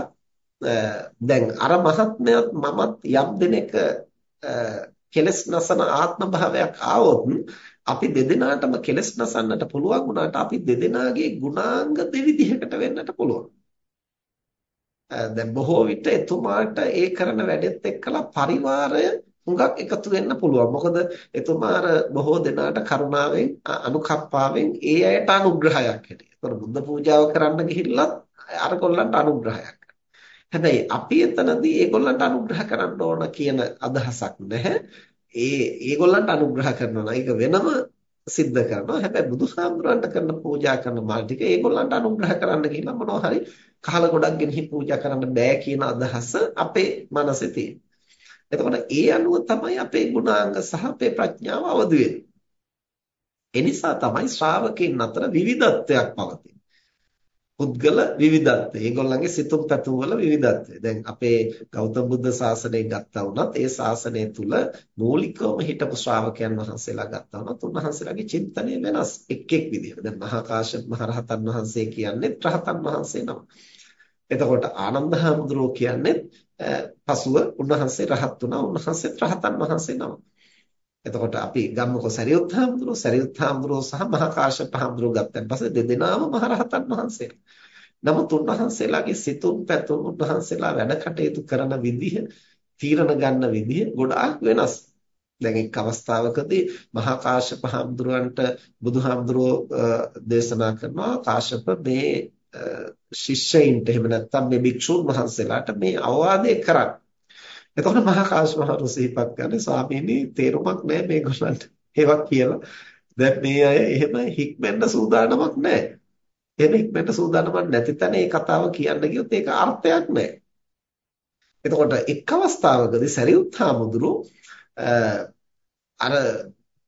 S1: දැන් අර මහත්මයත් මමත් යම් දිනක කෙලස් නසන ආත්ම භාවයක් ආවොත් අපි දෙදෙනාටම කෙලස් නසන්නට පුළුවන් වුණාට අපි දෙදෙනාගේ ගුණාංග දෙවිධයකට වෙන්නට පුළුවන්. දැන් බොහෝ විට එතුමාට ඒ කරන වැඩෙත් එක්කලා පරිවාරය හුඟක් එකතු වෙන්න පුළුවන්. මොකද එතුමා අර බොහෝ දෙනාට කරුණාවෙන් අනුකම්පාවෙන් ඒ අයට අනුග්‍රහයක් හැටියට. ඒතකොට බුද්ධ පූජාව කරන්න ගිහිල්ලත් අර කොල්ලන්ට අනුග්‍රහයක්. හැබැයි අපි එතනදී ඒගොල්ලන්ට අනුග්‍රහ කරන්න ඕන කියන අදහසක් නැහැ. ඒ ඒගොල්ලන්ට අනුග්‍රහ කරනවා නම් ඒක වෙනම සිද්ධ කරනවා. හැබැයි බුදුහාමුදුරන්ට කරන පූජා කරන මාල් ටික ඒගොල්ලන්ට අනුග්‍රහ කරන්න කියලා මොනවා හරි කහල ගොඩක් ගෙනහි පූජා කරන්න බෑ කියන අදහස අපේ මනසේ තියෙනවා. එතකොට ඒ අනුව තමයි අපේ ගුණාංග සහ අපේ ප්‍රඥාව අවදි වෙන්නේ. ඒ නිසා තමයි ශ්‍රාවකයන් අතර විවිධත්වයක් පවතින්නේ. පුද්ගල විවිධත්වය. ඒගොල්ලන්ගේ සිතුම් පැතුම් වල විවිධත්වය. දැන් අපේ ගෞතම බුද්ධ ශාසනය ගත්තා වුණත් ඒ ශාසනය තුල මූලිකවම හිටපු ශ්‍රාවකයන් වහන්සේලා ගත්තා වුණත් උන්වහන්සේලාගේ චින්තනය වෙනස් එක් එක් විදිහට. දැන් මහා කාශ්‍යප මහ රහතන් වහන්සේ කියන්නේ රහතන් වහන්සේ නම. එතකොට ආනන්ද හාමුදුරුවෝ කියන්නේ පසුව උන්වහන්සේ රහත් වුණා. උන්වහන්සේත් රහතන් වහන්සේ නම. එතකොට අපි ගම්මකො සරියුත් හාමුදුරුවෝ සරියුත් හාමුදුරුවෝ සහ මහා කාශ්‍යප හාමුදුරුවෝ ගත්තන් පස්සේ දෙදෙනාම මහ රහතන් වහන්සේලා. නමුත් උන්වහන්සේලාගේ සිතුම් පැතුම් උන්වහන්සේලා වැඩ කටයුතු කරන විදිහ, තීරණ ගන්න විදිහ ගොඩාක් වෙනස්. දැන් එක් අවස්ථාවකදී මහා කාශ්‍යප හාමුදුරුවන්ට බුදුහාමුදුරුවෝ දේශනා කරනවා කාශ්‍යප මේ ශිෂ්‍යයින්ට එහෙම නැත්නම් මේ භික්ෂුන් වහන්සේලාට මේ අවවාදය කරන්න. එතකොට මහා කාශ්‍යප මහරු සිහිපත් කරන්නේ ස්වාමීනි තේරුමක් නැහැ මේගොල්ලන්ට ඒවක් කියලා. දැන් මේ අය එහෙම හික්මෙන්න සූදානමක් නැහැ. එහෙම හික්මෙන්න සූදානමක් නැති තැන මේ කතාව කියන්න ගියොත් ඒක අර්ථයක් නැහැ. එතකොට එක් අවස්ථාවකදී සරියුත් හාමුදුරුවෝ අර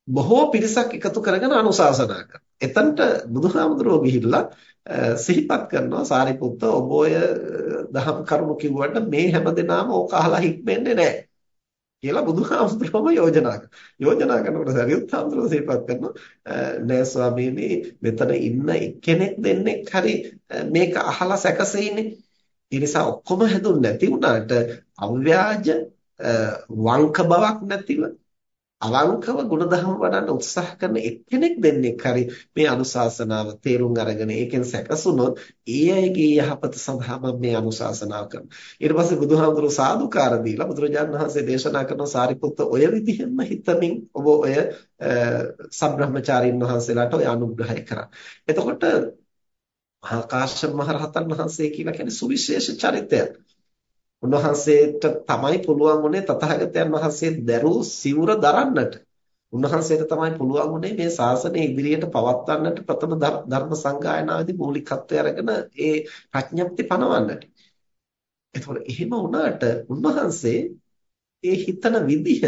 S1: බොහෝ පිරිසක් එකතු කරගෙන අනුශාසනා කරනවා. එතනට බුදුහාමුදුරුවෝ ගිහිල්ලා සිහිපත් කරනවා සාරිපුත්ත ඔබ ඔය දහම් කරුණු කිව්වට මේ හැමදෙනාම ඕක අහලා හික්මෙන්නේ නැහැ කියලා බුදුහාමුදුරුවෝම යෝජනා කරනවා. යෝජනා කරනකොට සරියුත් හාමුදුරුවෝ සිහිපත් කරනවා නෑ ස්වාමීනි මෙතන ඉන්න එක්කෙනෙක් දෙන්නෙක් හරි මේක අහලා සැකසෙයිනේ. ඒ නිසා ඔක්කොම හැදුන්නේ නැති වුණාට අව්‍යාජ වංක බවක් නැතිව අවංකව ගුණධර්ම වඩන්න උත්සාහ කරන එක්කෙනෙක් දෙන්නෙක් හරි මේ අනුශාසනාව තේරුම් අරගෙන ඒකෙන් සැකසුනොත් ඒ අයගේ යහපත සඳහා මම මේ අනුශාසනාව කරනවා. ඊට පස්සේ බුදුහාමුදුරුවෝ සාදුකාර දීලා බුදුරජාණන් වහන්සේ දේශනා කරන සාරිපුත්ත ඔය විදිහෙන්ම හිතමින් ඔබ ඔය සම්බ්‍රහ්මචාරීන් වහන්සේලාට ඔය අනුග්‍රහය කරා. එතකොට මහා කාශ්‍යප මහ රහතන් වහන්සේ කියලා කියන්නේ සුවිශේෂ චරිතයක්. උන්වහන්සේට තමයි පුළුවන් වුණේ තථාගතයන් වහන්සේ දරූ සිවුර දරන්නට. උන්වහන්සේට තමයි පුළුවන් වුණේ මේ ශාසනය ඉදිරියට පවත්වන්නට ප්‍රථම ධර්ම සංගායනාවේදී මූලිකත්වය අරගෙන ඒ ප්‍රඥප්ති පනවන්නට. එතකොට එහෙම වුණාට උන්වහන්සේ ඒ හිතන විදිහ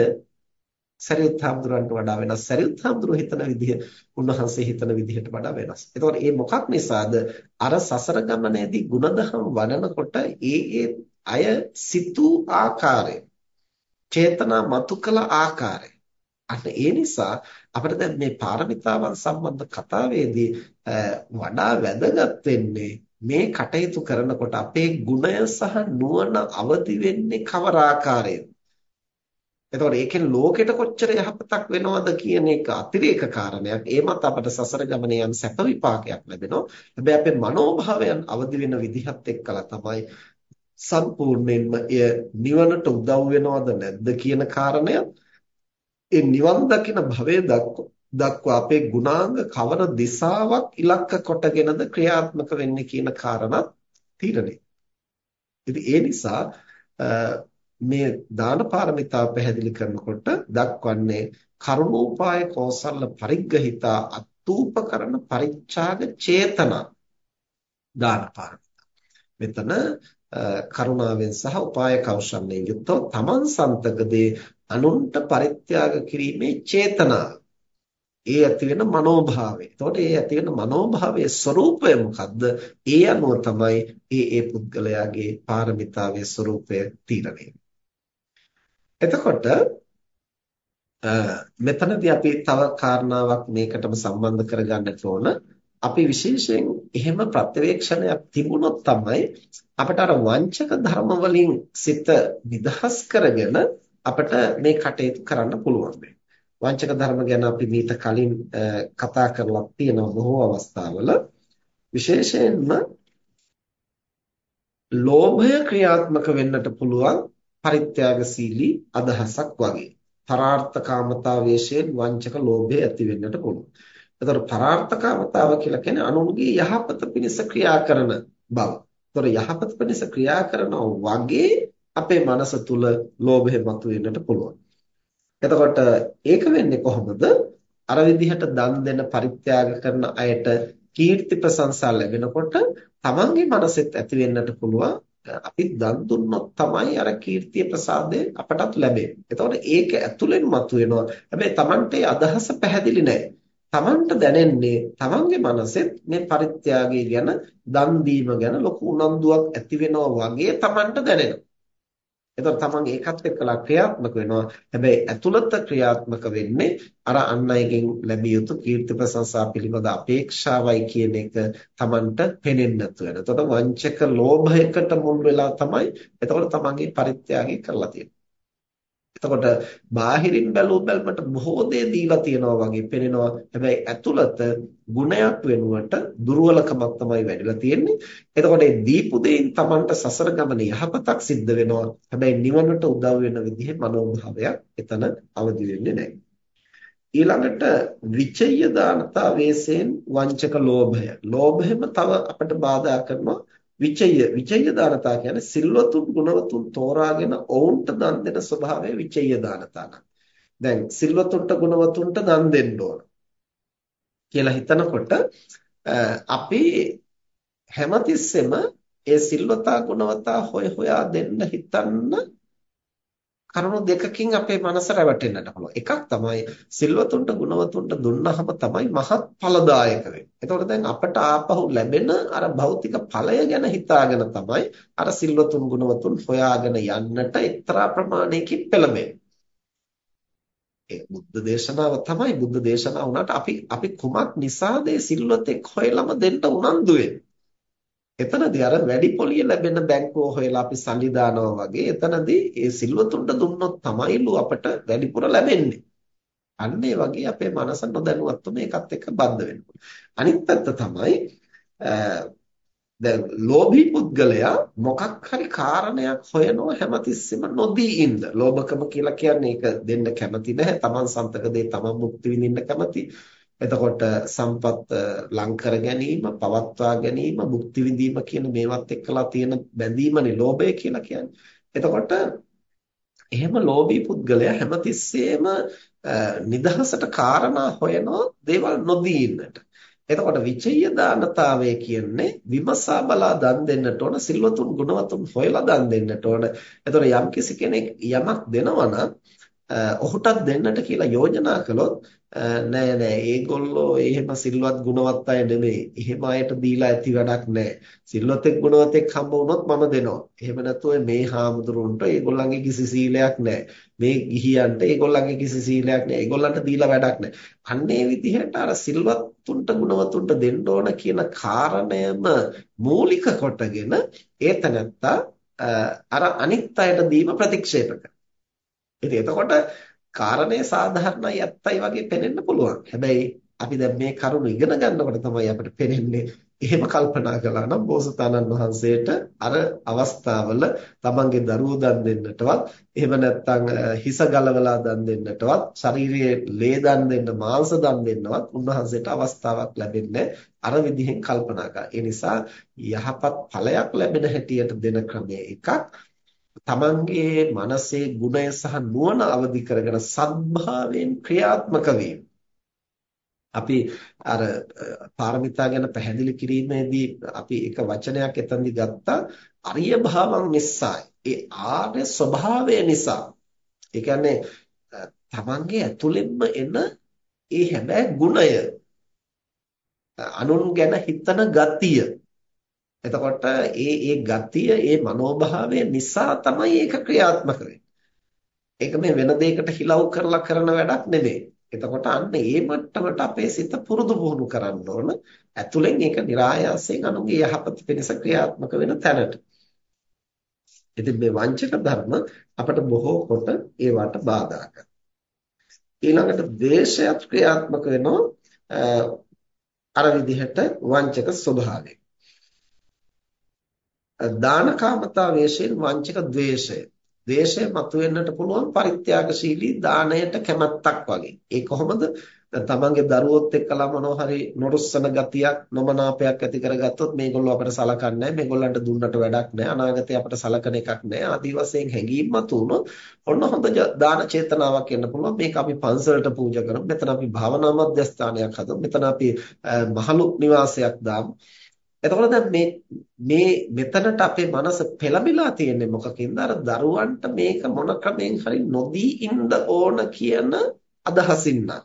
S1: සරියුත් හාමුදුරන්ට වඩා වෙනස්. සරියුත් හාමුදුරුවෝ හිතන විදිහ උන්වහන්සේ හිතන විදිහට වඩා වෙනස්. එතකොට මේ මොකක් නිසාද? අර සසර ගමනේදී ಗುಣධම් වඩනකොට ඒ ඒ අය සිතූ ආකාරය චේතනා මතු කළ ආකාරය අන්න ඒ නිසා අපිට දැන් මේ පාරමිතාවන් සම්බන්ධ කතාවේදී වඩා වැදගත් වෙන්නේ මේ කටයුතු කරනකොට අපේ ගුණය සහ නුවණ අවදි වෙන්නේ කවර ආකාරයෙන්ද එතකොට ඒකෙන් ලෝකෙට කොච්චර යහපතක් වෙනවද කියන එක අතිරේක කාරණයක්. ඒ මත අපට සසර ගමනේ යම් සැප විපාකයක් ලැබෙනවා. හැබැයි අපේ මනෝභාවයන් අවදි වෙන විදිහත් එක්කලා තමයි සම්පූර්ණයෙන්ම එය නිවනට උදව් වෙනවද නැද්ද කියන කාරණය ඒ නිවන් දකින භවයේ දක්වා අපේ ගුණාංග කවර දිශාවක් ඉලක්ක කොටගෙනද ක්‍රියාත්මක වෙන්නේ කියන කාරණා තීරණය. ඉතින් ඒ නිසා මේ දාන පාරමිතාව පැහැදිලි කරනකොට දක්වන්නේ කරුණෝපාය කෞසල්‍ය පරිග්‍රහිතා අත්ූපකරණ පරිච්ඡාග චේතනා දාන පාරමිතා. මෙතන කරුණාවෙන් සහ උපාය කෞශල්‍යයෙන් යුක්තව තමන් සන්තකදී අනුන්ට පරිත්‍යාග කිරීමේ චේතනාව ඒ ඇති වෙන මනෝභාවය. එතකොට ඒ ඇති වෙන මනෝභාවයේ ස්වરૂපය මොකද්ද? ඒ අනුව තමයි ඒ ඒ පුද්ගලයාගේ පාරමිතාවේ ස්වરૂපය තීරණය එතකොට මෙතනදී අපි තව කාරණාවක් මේකටම සම්බන්ධ කරගන්නට ඕන. අපි විශේෂයෙන් එහෙම ප්‍රත්‍යවේක්ෂණයක් තිබුණොත් තමයි අපට අර වංචක ධර්ම වලින් සිත නිදහස් කරගෙන අපිට මේ කටයුතු කරන්න පුළුවන් වෙන්නේ. වංචක ධර්ම ගැන අපි මීට කලින් කතා කරලා තියෙනවා බොහෝ අවස්ථාවල විශේෂයෙන්ම ලෝභය ක්‍රියාත්මක වෙන්නට පුළුවන් පරිත්‍යාගශීලී අදහසක් වගේ. පරාර්ථකාමතාවයෙන් වංචක ලෝභය ඇති වෙන්නට පුළුවන්. එතකොට පරාර්ථකාමතාව කියලා කියන්නේ අනුන්ගේ යහපත පිණිස ක්‍රියා කරන බව. එතකොට යහපත පිණිස ක්‍රියා කරනවා වගේ අපේ මනස තුල ලෝභය මතුවෙන්නට පුළුවන්. එතකොට ඒක වෙන්නේ කොහොමද? අර විදිහට දන් දෙන පරිත්‍යාග කරන අයට කීර්ති ප්‍රශංසා ලැබෙනකොට තමන්ගේ මනසෙත් ඇති වෙන්නට පුළුවන් අපි දන් දුන්නොත් තමයි අර කීර්තිය ප්‍රසාදය අපටත් ලැබෙන්නේ. එතකොට ඒක ඇතුළෙන් මතුවෙනවා. හැබැයි තමන්ට අදහස පැහැදිලි නැහැ. තමන්ට දැනෙන්නේ තමන්ගේ මනසෙත් මේ පරිත්‍යාගය ගැන දන් දීම ගැන ලොකු උනන්දුවක් ඇති වෙනවා වගේ තමන්ට දැනෙනවා. එතකොට තමන් ඒකත් එක්කලා ක්‍රියාත්මක වෙනවා. හැබැයි ඇතුළත ක්‍රියාත්මක වෙන්නේ අර අන් අයගෙන් ලැබිය යුතු කීර්ති ප්‍රශංසා පිළිබඳ අපේක්ෂාවයි කියන එක තමන්ට පේනෙන්නේ නැතු වෙන. එතකොට වංචක ලෝභයකට මුල් වෙලා තමයි එතකොට තමන්ගේ පරිත්‍යාගය කරලා තියෙන්නේ. එතකොට බාහිරින් බැලූ බැලමට බොහෝ දේ දීලා තියෙනවා වගේ පෙනෙනවා. හැබැයි ඇතුළත ගුණයක් වෙනුවට දුර්වලකමක් තමයි වැඩිලා තියෙන්නේ. එතකොට මේ දීපු දෙයින් Tamanට සසර ගමන යහපතක් සිද්ධ වෙනවා. හැබැයි නිවනට උදව් වෙන විදිහේ මනෝභාවයක් එතන අවදි වෙන්නේ නැහැ. ඊළඟට විචය දානතා වේසෙන් වංචක ලෝභය. ලෝභයම තව අපට බාධා කරනවා විචය විචය දානතා කියන්නේ සිල්වතුන් ගුණවතුන් තෝරාගෙන ඔවුන්ට දන් දෙන ස්වභාවය විචය දානතා. දැන් සිල්වතුන්ට ගුණවතුන්ට දන් දෙන්න ඕන කියලා හිතනකොට අපි හැමතිස්සෙම ඒ සිල්වතා ගුණවතා හොය හොයා දෙන්න හිතන්න කරුණු දෙකකින් අපේ මනස රැවටෙන්නට පුළුවන්. එකක් තමයි සිල්වතුන්ට ගුණවතුන්ට දුන්නහම තමයි මහත් ඵලදායක වෙන්නේ. එතකොට දැන් අපට ආපහු ලැබෙන අර භෞතික ඵලය ගැන හිතාගෙන තමයි අර සිල්වතුන් ගුණවතුන් හොයාගෙන යන්නට එක්තරා ප්‍රමාණයකින් පෙළඹෙන්නේ. ඒ බුද්ධ දේශනාව තමයි බුද්ධ දේශනාව වුණාට අපි අපි කුමක් නිසාද සිල්වතෙක් හොයලම දෙන්න උනන්දු වෙන්නේ? එතනදී අර වැඩි පොලිය ලැබෙන බැංකුව හොයලා අපි සල්ලි දානවා වගේ එතනදී ඒ සිල්වතුන්ට දුන්නොත් තමයිලු අපට වැඩිපුර ලැබෙන්නේ. අන්න ඒ වගේ අපේ මනස නොදැනුවත්ව මේකත් එක්ක බද්ධ වෙනවා. අනිත් පැත්ත තමයි දැන් ලෝභී පුද්ගලයා මොකක් හරි කාරණයක් හොයනවා හැමතිස්සෙම නොදී ඉන්න. ලෝභකම කියලා කියන්නේ ඒක දෙන්න කැමති නැහැ. Taman සන්තක දේ Taman මුක්ති විඳින්න කැමති. එතකොට සම්පත් ලං කර ගැනීම, පවත්වා ගැනීම, භුක්ති විඳීම කියන මේවත් එක්කලා තියෙන බැඳීමනේ ලෝභය කියලා කියන්නේ. එතකොට එහෙම ලෝභී පුද්ගලයා හැමතිස්සෙම නිදහසට කාරණා හොයනවා දේවල් නොදී ඉන්නට. එතකොට විචය දානතාවය කියන්නේ විමසා බලා දන් දෙන්නට ඕන සිල්වතුන් ගුණවතුන් හොයලා දන් දෙන්නට ඕන. එතකොට යම්කිසි කෙනෙක් යමක් දෙනවා නම් ඔහුටත් දෙන්නට කියලා යෝජනා කළොත් නෑ නෑ ඒගොල්ලෝ එහෙම සිල්වත් ගුණවත් අය නෙමෙයි. එහෙම අයට දීලා ඇති වැඩක් නෑ. සිල්වතෙක් ගුණවතෙක් හම්බ වුණොත් මම දෙනවා. එහෙම නැත්නම් මේ හාමුදුරුවන්ට ඒගොල්ලන්ගේ කිසි සීලයක් නෑ. මේ ගිහියන්ට ඒගොල්ලන්ගේ කිසි සීලයක් නෑ. ඒගොල්ලන්ට දීලා වැඩක් නෑ. අන්න ඒ විදිහට අර සිල්වත්තුන්ට ගුණවතුන්ට දෙන්න ඕන කියන කාරණයම මූලික කොටගෙන ඒ තැනත්තා අර අනිත් අයට දීම ප්‍රතික්ෂේප කරනවා. ඉතින් එතකොට කාරණේ සාධාරණයි ඇත්තයි වගේ පේනෙන්න පුළුවන්. හැබැයි අපි දැන් මේ කරුණු ඉගෙන ගන්නකොට තමයි අපිට පේන්නේ එහෙම කල්පනා කළා නම් බෝසතාණන් වහන්සේට අර අවස්ථාවල තමන්ගේ දරුවෝ දන් දෙන්නටවත් එහෙම නැත්නම් හිස ගලවලා දන් දෙන්නටවත් ශාරීරියේ ලේ දන් දෙන්න මාංශ දන් දෙන්නවත් උන්වහන්සේට අවස්ථාවක් ලැබෙන්නේ අර විදිහෙන් කල්පනා කරා. ඒ නිසා යහපත් ඵලයක් ලැබෙන හැටියට දෙන ක්‍රමය එකක් තමන්ගේ මනසේ ගුණය සහ නුවණ අවදි කරගෙන සත්භාවයෙන් ක්‍රියාත්මක වීම අපි අර පාරමිතා ගැන පැහැදිලි කිරීමේදී අපි එක වචනයක් එතනදි ගත්තා අරිය භාවං නිස්සාය. ඒ ආර්ය ස්වභාවය නිසා. ඒ කියන්නේ තමන්ගේ ඇතුළෙන්ම එන ඒ හැබැයි ගුණය අනුන් ගැන හිතන ගතිය. එතකොට ඒ ඒ ගතිය ඒ මනෝභාවය නිසා තමයි ඒක ක්‍රියාත්මක වෙන්නේ. ඒක මේ වෙන දෙයකට හිලව් කරලා කරන වැඩක් නෙමෙයි. එතකොට අන්න ඒ මට්ටමට අපේ සිත පුරුදු පුහුණු කරන්න ඕන. ඇතුලෙන් ඒක નિરાයාසයෙන් අනුගේ යහපත පිණිස ක්‍රියාත්මක වෙන තැනට. ඉතින් මේ වංචක ධර්ම අපට බොහෝ කොට ඒවට බාධා කරනවා. ඊළඟට ද්වේෂයත් ක්‍රියාත්මක වෙනවා අර විදිහට වංචක ස්වභාවයෙන්. දානකාමතා වේශයෙන් වංචක ද්වේෂය. ද්වේෂය මතුවෙන්නට පුළුවන් පරිත්‍යාගශීලී දාණයට කැමැත්තක් වගේ. ඒ කොහොමද? තමන්ගේ දරුවොත් එක්කලා මොනවා හරි නොරුස්සන ගතියක් නොමනාපයක් ඇති කරගත්තොත් මේගොල්ලෝ අපට සලකන්නේ නැහැ. මේගොල්ලන්ට දුන්නට වැඩක් නැහැ. අනාගතේ අපට සලකන එකක් නැහැ. ආදි වශයෙන් හැඟීම් මතුනොත් ඔන්න හොඳ දාන චේතනාවක් එන්න පුළුවන්. මේක අපි පන්සලට පූජා කරමු. මෙතන අපි භාවනා මධ්‍යස්ථානයක් හදමු. මෙතන අපි මහලු නිවාසයක් දාමු. එතකොට දැන් මේ මේ මෙතනට අපේ මනස පෙළඹිලා තියෙන්නේ මොකකින්ද? අර දරුවන්ට මේක මොන ක්‍රමෙන් හරි නොදී ඉන්න ඕන කියන අදහසින් නම්.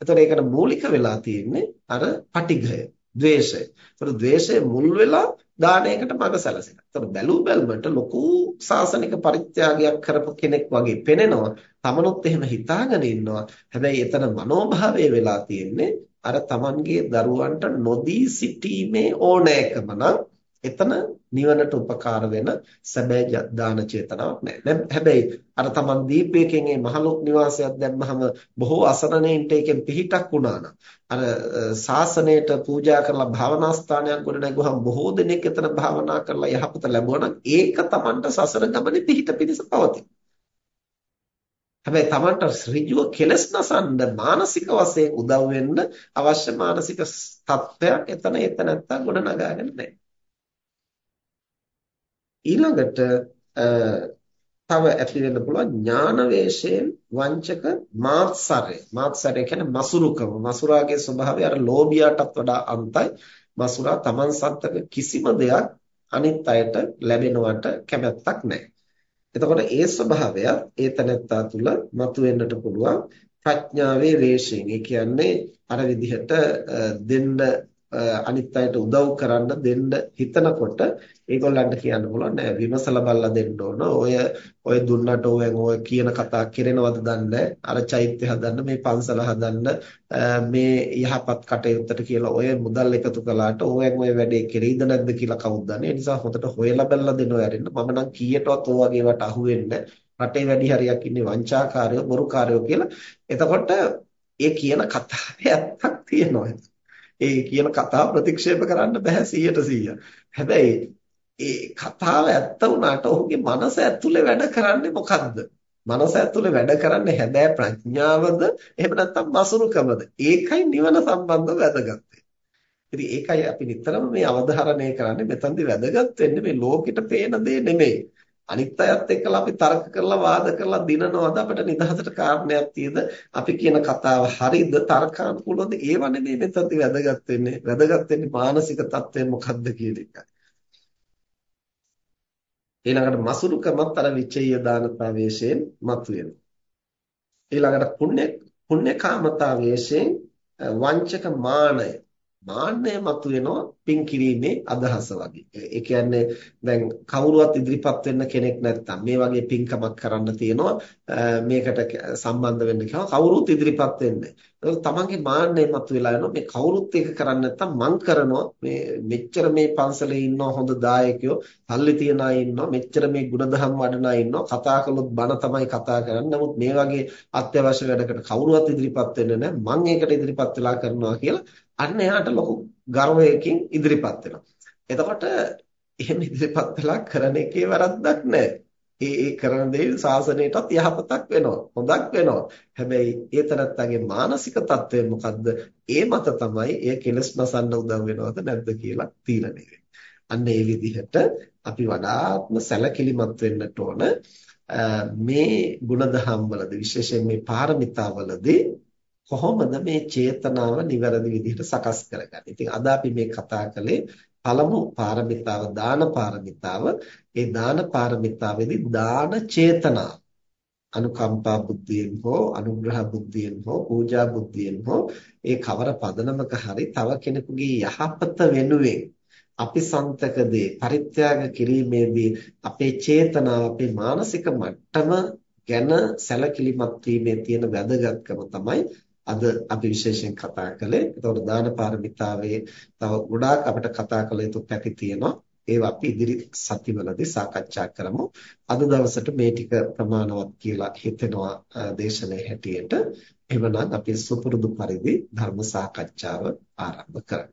S1: එතකොට ඒකට මූලික වෙලා තියෙන්නේ අර පටිඝය, ද්වේෂය. එතකොට ද්වේෂය මුල් වෙලා දානයකට මඟ සැලසෙනවා. එතකොට බැලූ බැල්මට ලොකු සාසනික පරිත්‍යාගයක් කරපු කෙනෙක් වගේ පෙනෙනවා. තමනුත් එහෙම හිතාගෙන ඉන්නවා. හැබැයි එතන මනෝභාවය වෙලා තියෙන්නේ අර Tamanගේ දරුවන්ට නොදී සිටීමේ ඕනෑකම නම් එතන නිවනට උපකාර වෙන සැබෑ දාන චේතනාවක් නැහැ. හැබැයි අර Taman දීපයකින් මේ මහලොක් නිවාසයක් දැම්මහම බොහෝ අසරණයින්ට ඒකෙන් පිහිටක් වුණා නම් අර ශාසනයට පූජා කරලා භාවනා ස්ථානයක් ගොඩ නැගුවහම බොහෝ දෙනෙක් එතන භාවනා කරලා යහපත ලැබුවා නම් ඒක Tamanට සසර ගමනේ පිහිට පිණිස පවතින. හැබැයි Tamanට ඍජුව කෙලස් නසන්න මානසික වශයෙන් උදව් වෙන්න අවශ්‍ය මානසික තත්ත්වයක් එතන එතන නැත්තම් ගොඩ නගාගෙන නැහැ. ඊළඟට තව ඇති වෙන්න පුළුවන් ඥාන වේශයෙන් වංචක මාත්සරය. මාත්සරය කියන්නේ මසුරුකම. මසුරාගේ ස්වභාවය අර ලෝභියාටත් වඩා අන්තයි. මසුරා Taman සත්තක කිසිම දෙයක් අනිත් අයට ලැබෙනවට කැමැත්තක් නැහැ. එතකොට ඒ ස්වභාවය ඒ තනත්තා තුල මතුවෙන්නට පුළුවන් ප්‍රඥාවේ වේශයෙන්. ඒ කියන්නේ අර විදිහට දෙන්න අනිත් අයට උදව් කරන්න දෙන්න හිතනකොට ඒගොල්ලන්ට කියන්න පුළුවන් නෑ විමසලා බලලා දෙන්න ඕන. ඔය ඔය දුන්නට ඕවෙන් ඔය කියන කතා කෙරෙනවද දන්නේ අර චෛත්‍ය හදන්න මේ පන්සල හදන්න මේ යහපත් කටයුත්තට කියලා ඔය මුදල් එකතු කළාට ඕවෙන් ඔය වැඩේ කෙරෙයිද නැද්ද කියලා කවුද දන්නේ. ඒ නිසා හොඳට හොයලා බලලා දෙනවා ඇරෙන්න. මම නම් කීයටවත් ඔය වගේ වට අහුවෙන්නේ රටේ වැඩි හරියක් ඉන්නේ වංචාකාරයෝ බොරුකාරයෝ කියලා. එතකොට ඒ කියන කතාවේ ඇත්තක් තියෙනවා. ඒ කියන කතාව ප්‍රතික්ෂේප කරන්න බෑ 100%. හැබැයි ඒ කතාව ඇත්ත වුණාට ඔහුගේ මනස ඇතුලේ වැඩ කරන්නේ මොකද්ද? මනස ඇතුලේ වැඩ කරන්නේ හැබැයි ප්‍රඥාවද එහෙම නැත්නම් මසුරුකමද? ඒකයි නිවන සම්බන්ධව වැදගත් ඉතින් ඒකයි අපි නිතරම මේ අවධාරණය කරන්නේ මෙතනදී වැදගත් වෙන්නේ මේ ලෝකෙට පේන දේ නෙමෙයි. අනිත් අයත් එක්කලා අපි තර්ක කරලා වාද කරලා දිනනවාද? අපිට නිදහසට කාරණයක් තියද? අපි කියන කතාව හරිද? තර්කානුකූලවද? ඒව නෙමෙයි මෙතනදී වැදගත් වෙන්නේ. වැදගත් වෙන්නේ මානසික තත්ත්වය මොකක්ද කියන එකයි. ඊළඟට මසුරුකමත් අර විචේය දානතාවේශයෙන් මතුවෙනවා ඊළඟට පුණ්‍ය පුණ්‍යකාමතාවේශයෙන් වංචක මානය. මාන්නය මතුවෙනවා පින් කිරීමේ අදහස වගේ. ඒ කියන්නේ දැන් කවුරුවත් ඉදිරිපත් වෙන්න කෙනෙක් නැත්තම් මේ වගේ පින්කමක් කරන්න තියෙනවා මේකට සම්බන්ධ වෙන්න කියලා කවුරුත් ඉදිරිපත් වෙන්නේ. ඒක තමන්ගේ මාන්නය මතුවලා යනවා මේ කවුරුත් ඒක කරන්නේ නැත්තම් මං කරනවා මේ මෙච්චර මේ පන්සලේ ඉන්නවා හොඳ දායකයෝ සල්ලි තියන අය ඉන්නවා මෙච්චර මේ ಗುಣධම් වඩන අය ඉන්නවා කතා කළොත් බන තමයි කතා කරන්නේ. නමුත් මේ වගේ අත්‍යවශ්‍ය වැඩකට කවුරුවත් ඉදිරිපත් වෙන්නේ නැහැ. මං ඒකට ඉදිරිපත් වෙලා කරනවා කියලා අන්න එයාට ලොකු ගර්වයකින් ඉදිරිපත් වෙනවා. එතකොට එහෙම ඉදිරිපත් වෙලා කරන එකේ වැරද්දක් නැහැ. ඒ ඒ කරන දේ සාසනයටත් යහපතක් වෙනවා. හොඳක් වෙනවා. හැබැයි ඒ තරත්තගේ මානසික තත්ත්වය මොකද්ද? ඒ මත තමයි එය කෙලස් නසන්න උදව් වෙනවද නැද්ද කියලා තීරණය අන්න ඒ විදිහට අපි වඩාත්ම සැලකිලිමත් වෙන්නට ඕන මේ ಗುಣධම් වලදී විශේෂයෙන් මේ පාරමිතාවලදී කොහොමද මේ චේතනාව නිවැරදි විදිහට සකස් කරගන්නේ. ඉතින් අද අපි මේ කතා කළේ පළමු පාරමිතාව දාන පාරමිතාව. ඒ දාන පාරමිතාවේදී දාන චේතනාව අනුකම්පා බුද්ධියෙන් හෝ අනුග්‍රහ බුද්ධියෙන් හෝ පූජා බුද්ධියෙන් හෝ ඒ කවර පදනමක හරි තව කෙනෙකුගේ යහපත වෙනුවෙන් අපි සන්තක දේ පරිත්‍යාග කිරීමේදී අපේ චේතනාව අපේ මානසික මට්ටම ගැන සැලකිලිමත් වීමේ තියෙන වැදගත්කම තමයි අද අපි විශේෂයෙන් කතා කළේ. ඒතකොට දාන පාරමිතාවේ තව ගොඩාක් අපිට කතා කළ යුතු පැති තියෙනවා. ඒවා අපි ඉදිරි සතිවලදී සාකච්ඡා කරමු. අද දවසට මේ ටික ප්‍රමාණවත් කියලා හිතෙනවා දේශනාවේ හැටියට. එවනම් අපි සුපුරුදු පරිදි ධර්ම සාකච්ඡාව ආරම්භ කරමු.